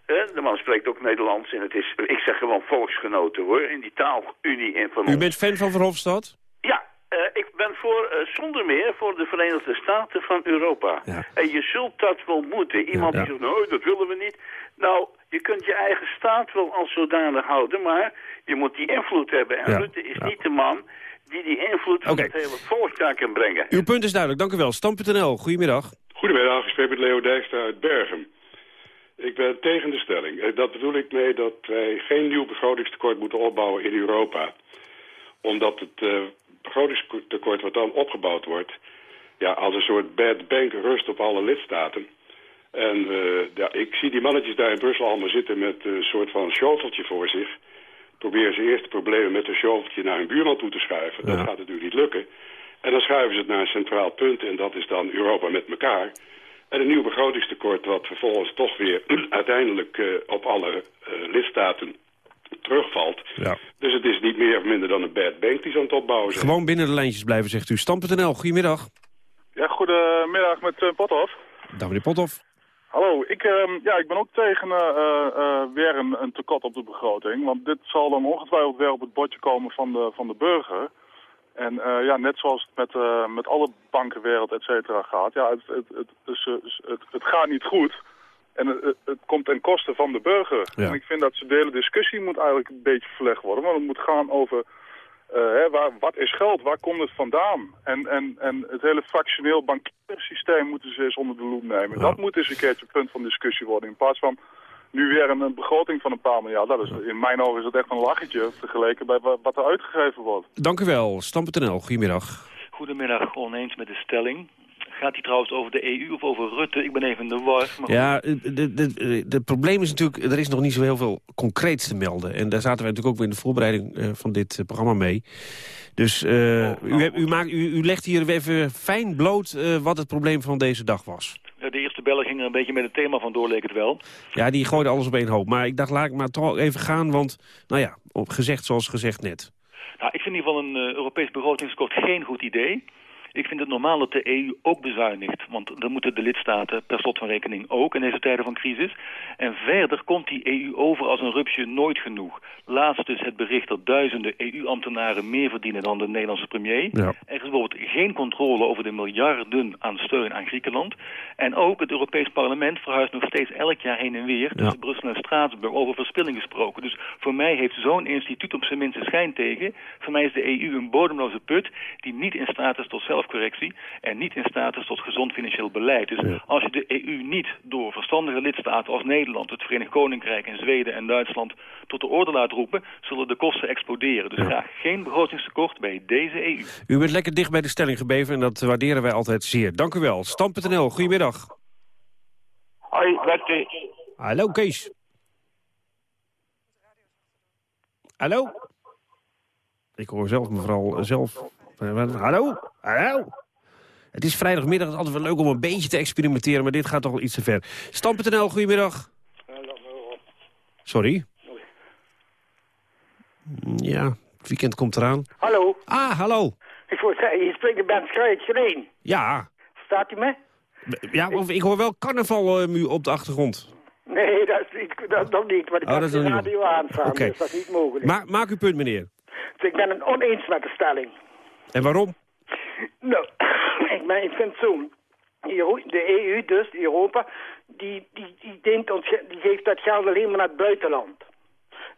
de man spreekt ook Nederlands en het is, ik zeg gewoon volksgenoten hoor, in die taalunie en van U bent fan van Verhofstadt? Ja, uh, ik ben voor, uh, zonder meer voor de Verenigde Staten van Europa. Ja. En je zult dat wel moeten. Iemand ja, ja. die zegt, nou, dat willen we niet. Nou, je kunt je eigen staat wel als zodanig houden, maar je moet die invloed hebben. En Rutte is niet de man die die invloed okay. op het hele volk daar kan brengen. Uw punt is duidelijk, dank u wel. Stam.nl, goedemiddag. Goedemiddag, ik spreek met Leo Dijkstra uit Bergen. Ik ben tegen de stelling. Eh, dat bedoel ik mee dat wij geen nieuw begrotingstekort moeten opbouwen in Europa. Omdat het uh, begrotingstekort wat dan opgebouwd wordt... Ja, als een soort bad bank rust op alle lidstaten. En uh, ja, ik zie die mannetjes daar in Brussel allemaal zitten met een soort van shoveltje voor zich. Proberen ze eerst de problemen met een shoveltje naar hun buurland toe te schuiven. Ja. Dat gaat natuurlijk niet lukken. En dan schuiven ze het naar een centraal punt en dat is dan Europa met elkaar... En een nieuw begrotingstekort wat vervolgens toch weer uiteindelijk uh, op alle uh, lidstaten terugvalt. Ja. Dus het is niet meer of minder dan een bad bank die ze aan het opbouwen zijn. Gewoon binnen de lijntjes blijven, zegt u. Stam.nl, goedemiddag. Ja, goedemiddag met uh, Pothoff. Dag meneer Pothoff. Hallo, ik, uh, ja, ik ben ook tegen uh, weer een, een tekort op de begroting. Want dit zal dan ongetwijfeld weer op het bordje komen van de, van de burger. En uh, ja, net zoals het met, uh, met alle bankenwereld, et cetera, gaat. Ja, het, het, het, dus, het, het, gaat niet goed. En het, het komt ten koste van de burger. Ja. En ik vind dat de hele discussie moet eigenlijk een beetje verlegd worden. Want het moet gaan over eh, hè, waar, wat is geld, waar komt het vandaan? En, en, en het hele fractioneel bankiersysteem moeten ze eens onder de loep nemen. Dat moet eens een keertje punt van discussie worden. In plaats van nu weer een, een begroting van een paar miljard. Dat is, in mijn ogen is dat echt een lachetje vergeleken bij wa- wat er uitgegeven wordt. Dank u wel. Stam.nl, goedemiddag. Goedemiddag, oneens met de stelling. Gaat die trouwens over de EU of over Rutte? Ik ben even in de war. Maar Ja, het probleem is natuurlijk, er is nog niet zo heel veel concreets te melden. En daar zaten wij natuurlijk ook weer in de voorbereiding eh, van dit eh, programma mee. Dus eh, u, hebt- u, maakt, u, u legt hier even fijn bloot eh, wat het probleem van deze dag was. Bellen gingen er een beetje met het thema van leek het wel. Ja, die gooide alles op één hoop. Maar ik dacht, laat ik maar toch even gaan, want, nou ja, op- gezegd zoals gezegd net. Nou, ik vind in ieder geval een eh, Europees begrotingstekort geen goed idee. Ik vind het normaal dat de EU ook bezuinigt. Want dan moeten de lidstaten per slot van rekening ook in deze tijden van crisis. En verder komt die EU over als een rupsje nooit genoeg. Laatst dus het bericht dat duizenden EU-ambtenaren meer verdienen dan de Nederlandse premier. Ja. Er is bijvoorbeeld geen controle over de miljarden aan steun aan Griekenland. En ook het Europees Parlement verhuist nog steeds elk jaar heen en weer tussen Brussel en Straatsburg over verspilling gesproken. Dus voor mij heeft zo'n instituut op zijn minst een schijn tegen. Voor mij is de EU een bodemloze put die niet in staat is tot zelfcorrectie en niet in staat is tot gezond financieel beleid. Dus als je de EU niet door verstandige lidstaten als Nederland, het Verenigd Koninkrijk en Zweden en Duitsland tot de orde laat roepen, zullen de kosten exploderen. Dus graag geen begrotingstekort bij deze EU. U bent lekker dicht bij de stelling gebleven en dat waarderen wij altijd zeer. Dank u wel. Stam.nl, goedemiddag. Hoi. Hallo Kees. Hallo? Ik hoor zelf mevrouw zelf. Eh, Hallo? Hallo? Het is vrijdagmiddag, het is altijd wel leuk om een beetje te experimenteren, maar dit gaat toch wel iets te ver. Stam.nl, goedemiddag. Sorry? Ja, het weekend komt eraan. Hallo. Ah, hallo. Ik zeggen, je spreekt de band Ja, Verstaat u me? ja of ik hoor wel carnaval mu op de achtergrond. Nee, dat is, niet, dat nog niet, want ik Oh, heb dat is de radio aanstaan, Oké. dus dat is niet mogelijk. Ma maak uw punt, meneer. Dus ik ben het oneens met de stelling. En waarom? Nou, ik, ben, ik vind zo. De EU, dus Europa, die, die, die, denkt ons, die geeft dat geld alleen maar naar het buitenland.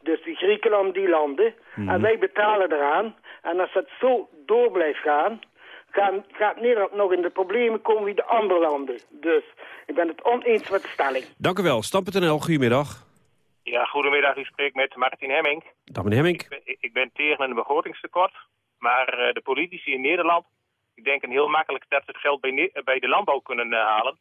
Dus die Griekenland, die landen. Mhm. En wij betalen eraan. En als dat zo door blijft gaan, gaan, gaat Nederland nog in de problemen komen wie de andere landen. Dus ik ben het oneens met de stelling. Dank u wel. Stam.nl, goedemiddag. Ja, goedemiddag. U spreekt met Martin Hemming. Dag meneer Hemming. Ik ben, ik ben tegen een begrotingstekort. Maar eh, de politici in Nederland die denken heel makkelijk dat ze het geld bij, bij de landbouw kunnen eh, halen.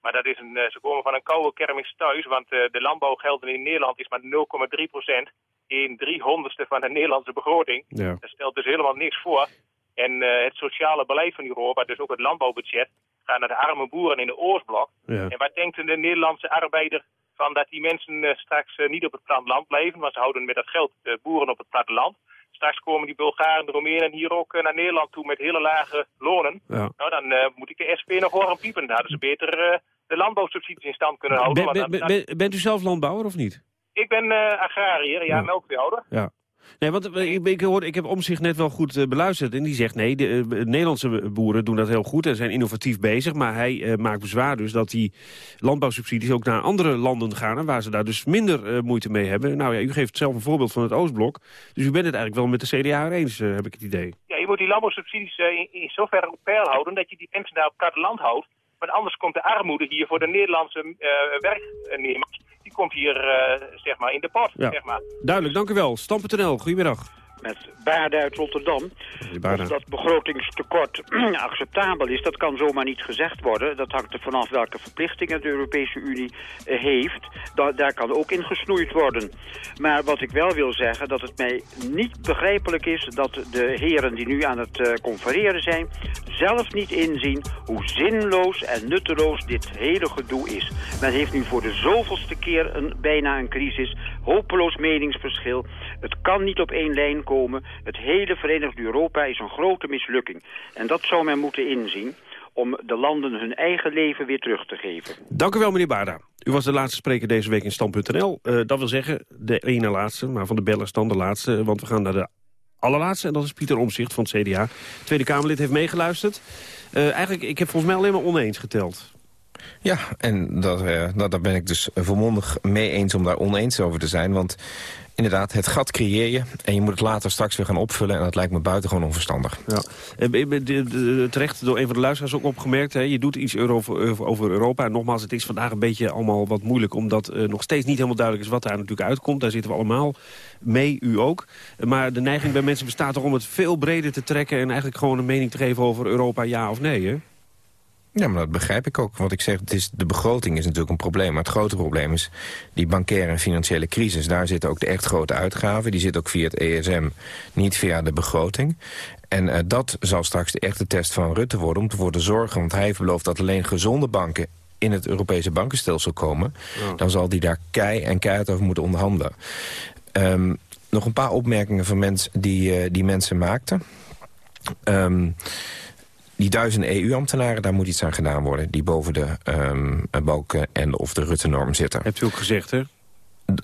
Maar dat is een, eh, ze komen van een koude kermis thuis, want de landbouwgelden in Nederland is maar 0,3 procent. Een driehonderdste van de Nederlandse begroting. Ja. Dat stelt dus helemaal niks voor. En het sociale beleid van Europa, dus ook het landbouwbudget, gaat naar de arme boeren in de Oostblok. Ja. En wat denkt de Nederlandse arbeider van dat die mensen straks niet op het platteland blijven, want ze houden met dat geld boeren op het platteland. Straks komen die Bulgaren, de Roemenen hier ook eh, naar Nederland toe met hele lage lonen. Ja. Nou, dan eh, moet ik de SP nog horen piepen. Dan hadden ze beter eh, de landbouwsubsidies in stand kunnen houden. Ben- ben- ben- bent u zelf landbouwer of niet? ik ben agrariër, ja, melkveehouder. Ja. Nee, want eh, ik, ik, hoor, ik heb net wel goed eh, beluisterd. En die zegt, nee, de eh, Nederlandse boeren doen dat heel goed en zijn innovatief bezig. Maar hij maakt bezwaar dus dat die landbouwsubsidies ook naar andere landen gaan... en waar ze daar dus minder moeite mee hebben. Nou ja, u geeft zelf een voorbeeld van het Oostblok. Dus u bent het eigenlijk wel met de CDA er eens, heb ik het idee. Ja, je moet die landbouwsubsidies in, in zoverre op peil houden dat je die mensen daar op het platteland houdt. Want anders komt de armoede hier voor de Nederlandse werknemers. Die komt hier eh, zeg maar in de pot. Ja. Zeg maar. Duidelijk, dank u wel. Stam.nl, goedemiddag. Met Baarden uit Rotterdam. Baarden. Of dat begrotingstekort acceptabel is, dat kan zomaar niet gezegd worden. Dat hangt er vanaf welke verplichtingen de Europese Unie eh, heeft. Da daar kan ook in gesnoeid worden. Maar wat ik wel wil zeggen, dat het mij niet begrijpelijk is... dat de heren die nu aan het eh, confereren zijn... zelf niet inzien hoe zinloos en nutteloos dit hele gedoe is. Men heeft nu voor de zoveelste keer een, bijna een crisis. Hopeloos meningsverschil. Het kan niet op één lijn komen. Het hele Verenigd Europa is een grote mislukking. En dat zou men moeten inzien om de landen hun eigen leven weer terug te geven. Dank u wel, meneer Baarda. U was de laatste spreker deze week in Stand.nl. Eh, dat wil zeggen, de ene laatste, maar van de bellers dan de laatste. Want we gaan naar de allerlaatste, en dat is Pieter Omzicht van het CDA. Tweede Kamerlid heeft meegeluisterd. Eh, eigenlijk, ik heb volgens mij alleen maar oneens geteld. Ja, en dat, uh, dat, daar ben ik dus volmondig mee eens om daar oneens over te zijn. Want inderdaad, het gat creëer je en je moet het later straks weer gaan opvullen. En dat lijkt me buitengewoon onverstandig. Ja. Terecht door een van de luisteraars ook opgemerkt. Hè, je doet iets over, Europa. En nogmaals, het is vandaag een beetje allemaal wat moeilijk. Omdat uh, nog steeds niet helemaal duidelijk is wat daar natuurlijk uitkomt. Daar zitten we allemaal mee, u ook. Maar de neiging bij mensen bestaat toch om het veel breder te trekken... en eigenlijk gewoon een mening te geven over Europa ja of nee, hè? Ja, maar dat begrijp ik ook. Wat ik zeg, het is, de begroting is natuurlijk een probleem. Maar het grote probleem is die bankaire en financiële crisis. Daar zitten ook de echt grote uitgaven. Die zitten ook via het ESM, niet via de begroting. En uh, dat zal straks de echte test van Rutte worden... om te worden zorgen, want hij heeft beloofd dat alleen gezonde banken in het Europese bankenstelsel komen... Dan zal die daar kei en keihard over moeten onderhandelen. Um, nog een paar opmerkingen van mensen die, uh, die mensen maakten. Um, die duizenden EU-ambtenaren, daar moet iets aan gedaan worden... die boven de um, balken en of de Rutte-norm zitten. Hebt u ook gezegd, hè?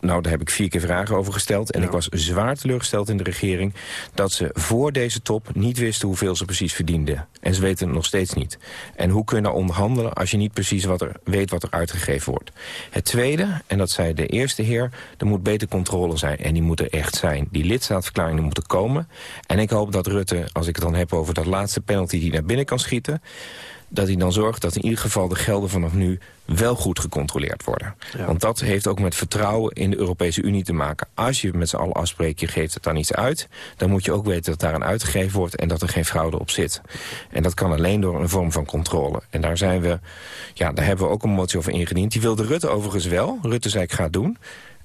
Nou, daar heb ik vier keer vragen over gesteld. En ik was zwaar teleurgesteld in de regering... dat ze voor deze top niet wisten hoeveel ze precies verdienden. En ze weten het nog steeds niet. En hoe kun je nou onderhandelen als je niet precies wat er, weet wat er uitgegeven wordt? Het tweede, en dat zei de eerste heer... er moet beter controle zijn. En die moet er echt zijn. Die lidstaatverklaringen moeten komen. En ik hoop dat Rutte, als ik het dan heb over dat laatste penalty... die naar binnen kan schieten dat hij dan zorgt dat in ieder geval de gelden vanaf nu wel goed gecontroleerd worden. Want dat heeft ook met vertrouwen in de Europese Unie te maken. Als je met z'n allen afspreekt, je geeft het dan iets uit... dan moet je ook weten dat daar een uitgegeven wordt en dat er geen fraude op zit. En dat kan alleen door een vorm van controle. En daar zijn we, ja, daar hebben we ook een motie over ingediend. Die wilde Rutte overigens wel. Rutte zei ik ga het doen.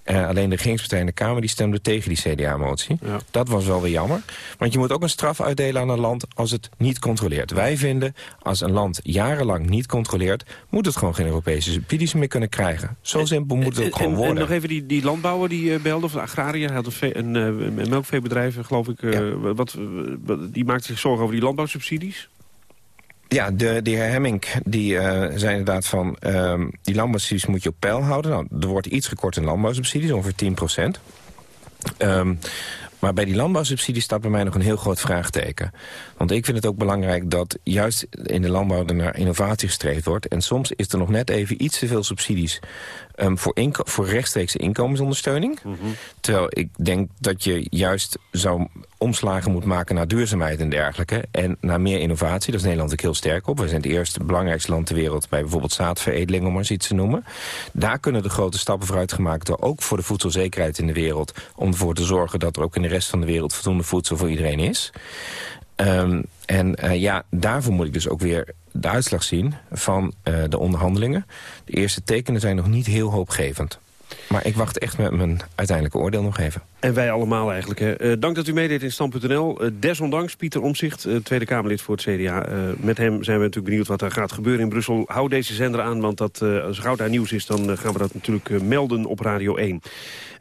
Uh, alleen de regeringspartij in de Kamer die stemde tegen die CDA-motie. Dat was wel weer jammer. Want je moet ook een straf uitdelen aan een land als het niet controleert. Wij vinden, als een land jarenlang niet controleert... moet het gewoon geen Europese subsidies meer kunnen krijgen. Zo simpel moet het ook gewoon worden. En nog even die, die landbouwer die uh, belde, of de agrariër... had een, een, melkveebedrijf, geloof ik. wat, die maakte zich zorgen over die landbouwsubsidies. Ja, de, de heer Hemming die, uh, zei inderdaad van... Um, die landbouwsubsidies moet je op peil houden. Nou, er wordt iets gekort in landbouwsubsidies, ongeveer 10 procent. Um, maar bij die landbouwsubsidies staat bij mij nog een heel groot vraagteken. Want ik vind het ook belangrijk dat juist in de landbouw er naar innovatie gestreefd wordt. En soms is er nog net even iets te veel subsidies um, voor, voor rechtstreekse inkomensondersteuning. Mm -hmm. Terwijl ik denk dat je juist zou omslagen moet maken naar duurzaamheid en dergelijke. En naar meer innovatie. Daar is Nederland ook heel sterk op. We zijn het eerste belangrijkste land ter wereld bij bijvoorbeeld zaadveredeling, om maar eens iets te noemen. Daar kunnen de grote stappen vooruit gemaakt worden, ook voor de voedselzekerheid in de wereld. Om ervoor te zorgen dat er ook in de rest van de wereld voldoende voedsel voor iedereen is. Um, en uh, ja, daarvoor moet ik dus ook weer de uitslag zien van uh, de onderhandelingen. De eerste tekenen zijn nog niet heel hoopgevend. Maar ik wacht echt met mijn uiteindelijke oordeel nog even. En wij allemaal eigenlijk. Hè. Uh, dank dat u meedeed in Stand.nl. Uh, desondanks Pieter Omzicht, uh, Tweede Kamerlid voor het CDA. met hem zijn we natuurlijk benieuwd wat er gaat gebeuren in Brussel. Hou deze zender aan, want dat, als gauw daar nieuws is... dan gaan we dat natuurlijk melden op Radio 1.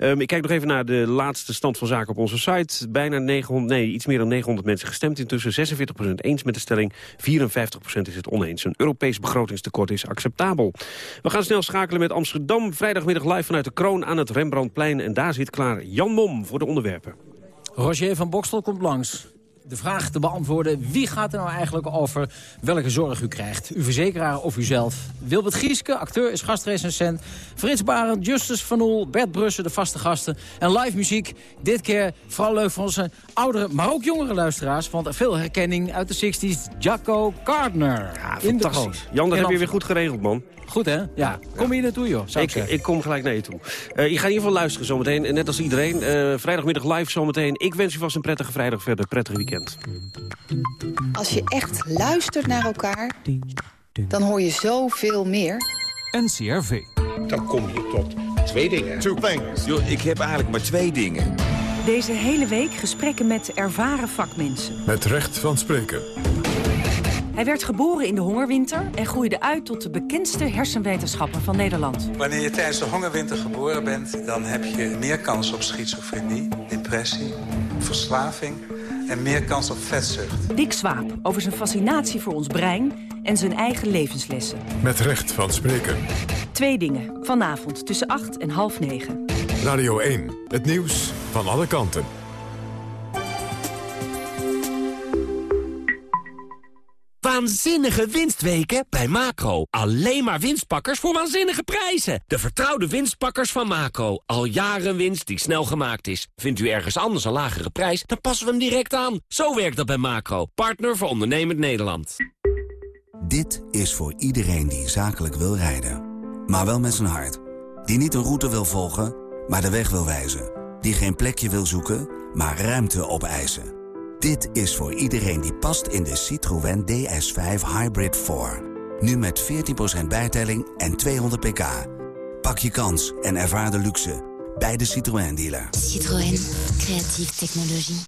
Um, ik kijk nog even naar de laatste stand van zaken op onze site. Bijna 900, nee, iets meer dan 900 mensen gestemd intussen. 46% eens met de stelling, 54% is het oneens. Een Europees begrotingstekort is acceptabel. We gaan snel schakelen met Amsterdam. Vrijdagmiddag live vanuit de Kroon aan het Rembrandtplein. En daar zit klaar Jan Mom voor de onderwerpen. Roger van Bokstel komt langs de vraag te beantwoorden. Wie gaat er nou eigenlijk over welke zorg u krijgt? Uw verzekeraar of uzelf? Wilbert Gieske, acteur, is gastrecensent. Frits Barend, Justus van Oel, Bert Brussen, de vaste gasten. En live muziek, dit keer vooral leuk voor onze oudere, maar ook jongere luisteraars. Want veel herkenning uit de 60s. Jacco Gardner. Ja, fantastisch. Jan, dat heb je weer goed geregeld, man. Goed, hè? Ja. Kom je hier naartoe, joh? Ik, ik, ik, kom gelijk naar je toe. Uh, je gaat in ieder geval luisteren zometeen. Net als iedereen. Uh, vrijdagmiddag live zometeen. Ik wens u vast een prettige vrijdag verder. Prettig weekend. Als je echt luistert naar elkaar, dan hoor je zoveel meer. NCRV. Dan kom je tot twee dingen. Two things. Yo, ik heb eigenlijk maar twee dingen. Deze hele week gesprekken met ervaren vakmensen. Met recht van spreken. Hij werd geboren in de hongerwinter en groeide uit tot de bekendste hersenwetenschapper van Nederland. Wanneer je tijdens de hongerwinter geboren bent, dan heb je meer kans op schizofrenie, depressie, verslaving en meer kans op vetzucht. Dick Swaap over zijn fascinatie voor ons brein en zijn eigen levenslessen. Met recht van spreken. Twee dingen, vanavond tussen acht en half negen. Radio 1, het nieuws van alle kanten. Waanzinnige winstweken bij Macro. Alleen maar winstpakkers voor waanzinnige prijzen. De vertrouwde winstpakkers van Macro. Al jaren winst die snel gemaakt is. Vindt u ergens anders een lagere prijs, dan passen we hem direct aan. Zo werkt dat bij Macro. Partner voor ondernemend Nederland. Dit is voor iedereen die zakelijk wil rijden. Maar wel met zijn hart. Die niet een route wil volgen, maar de weg wil wijzen. Die geen plekje wil zoeken, maar ruimte opeisen. Dit is voor iedereen die past in de Citroën DS5 Hybrid 4. Nu met 14% bijtelling en 200 pk. Pak je kans en ervaar de luxe bij de Citroën dealer. Citroën, creatieve technologie.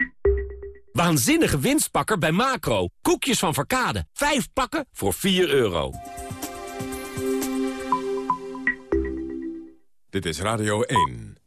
Waanzinnige winstpakker bij Macro. Koekjes van Verkade. Vijf pakken voor 4 euro. Dit is Radio 1.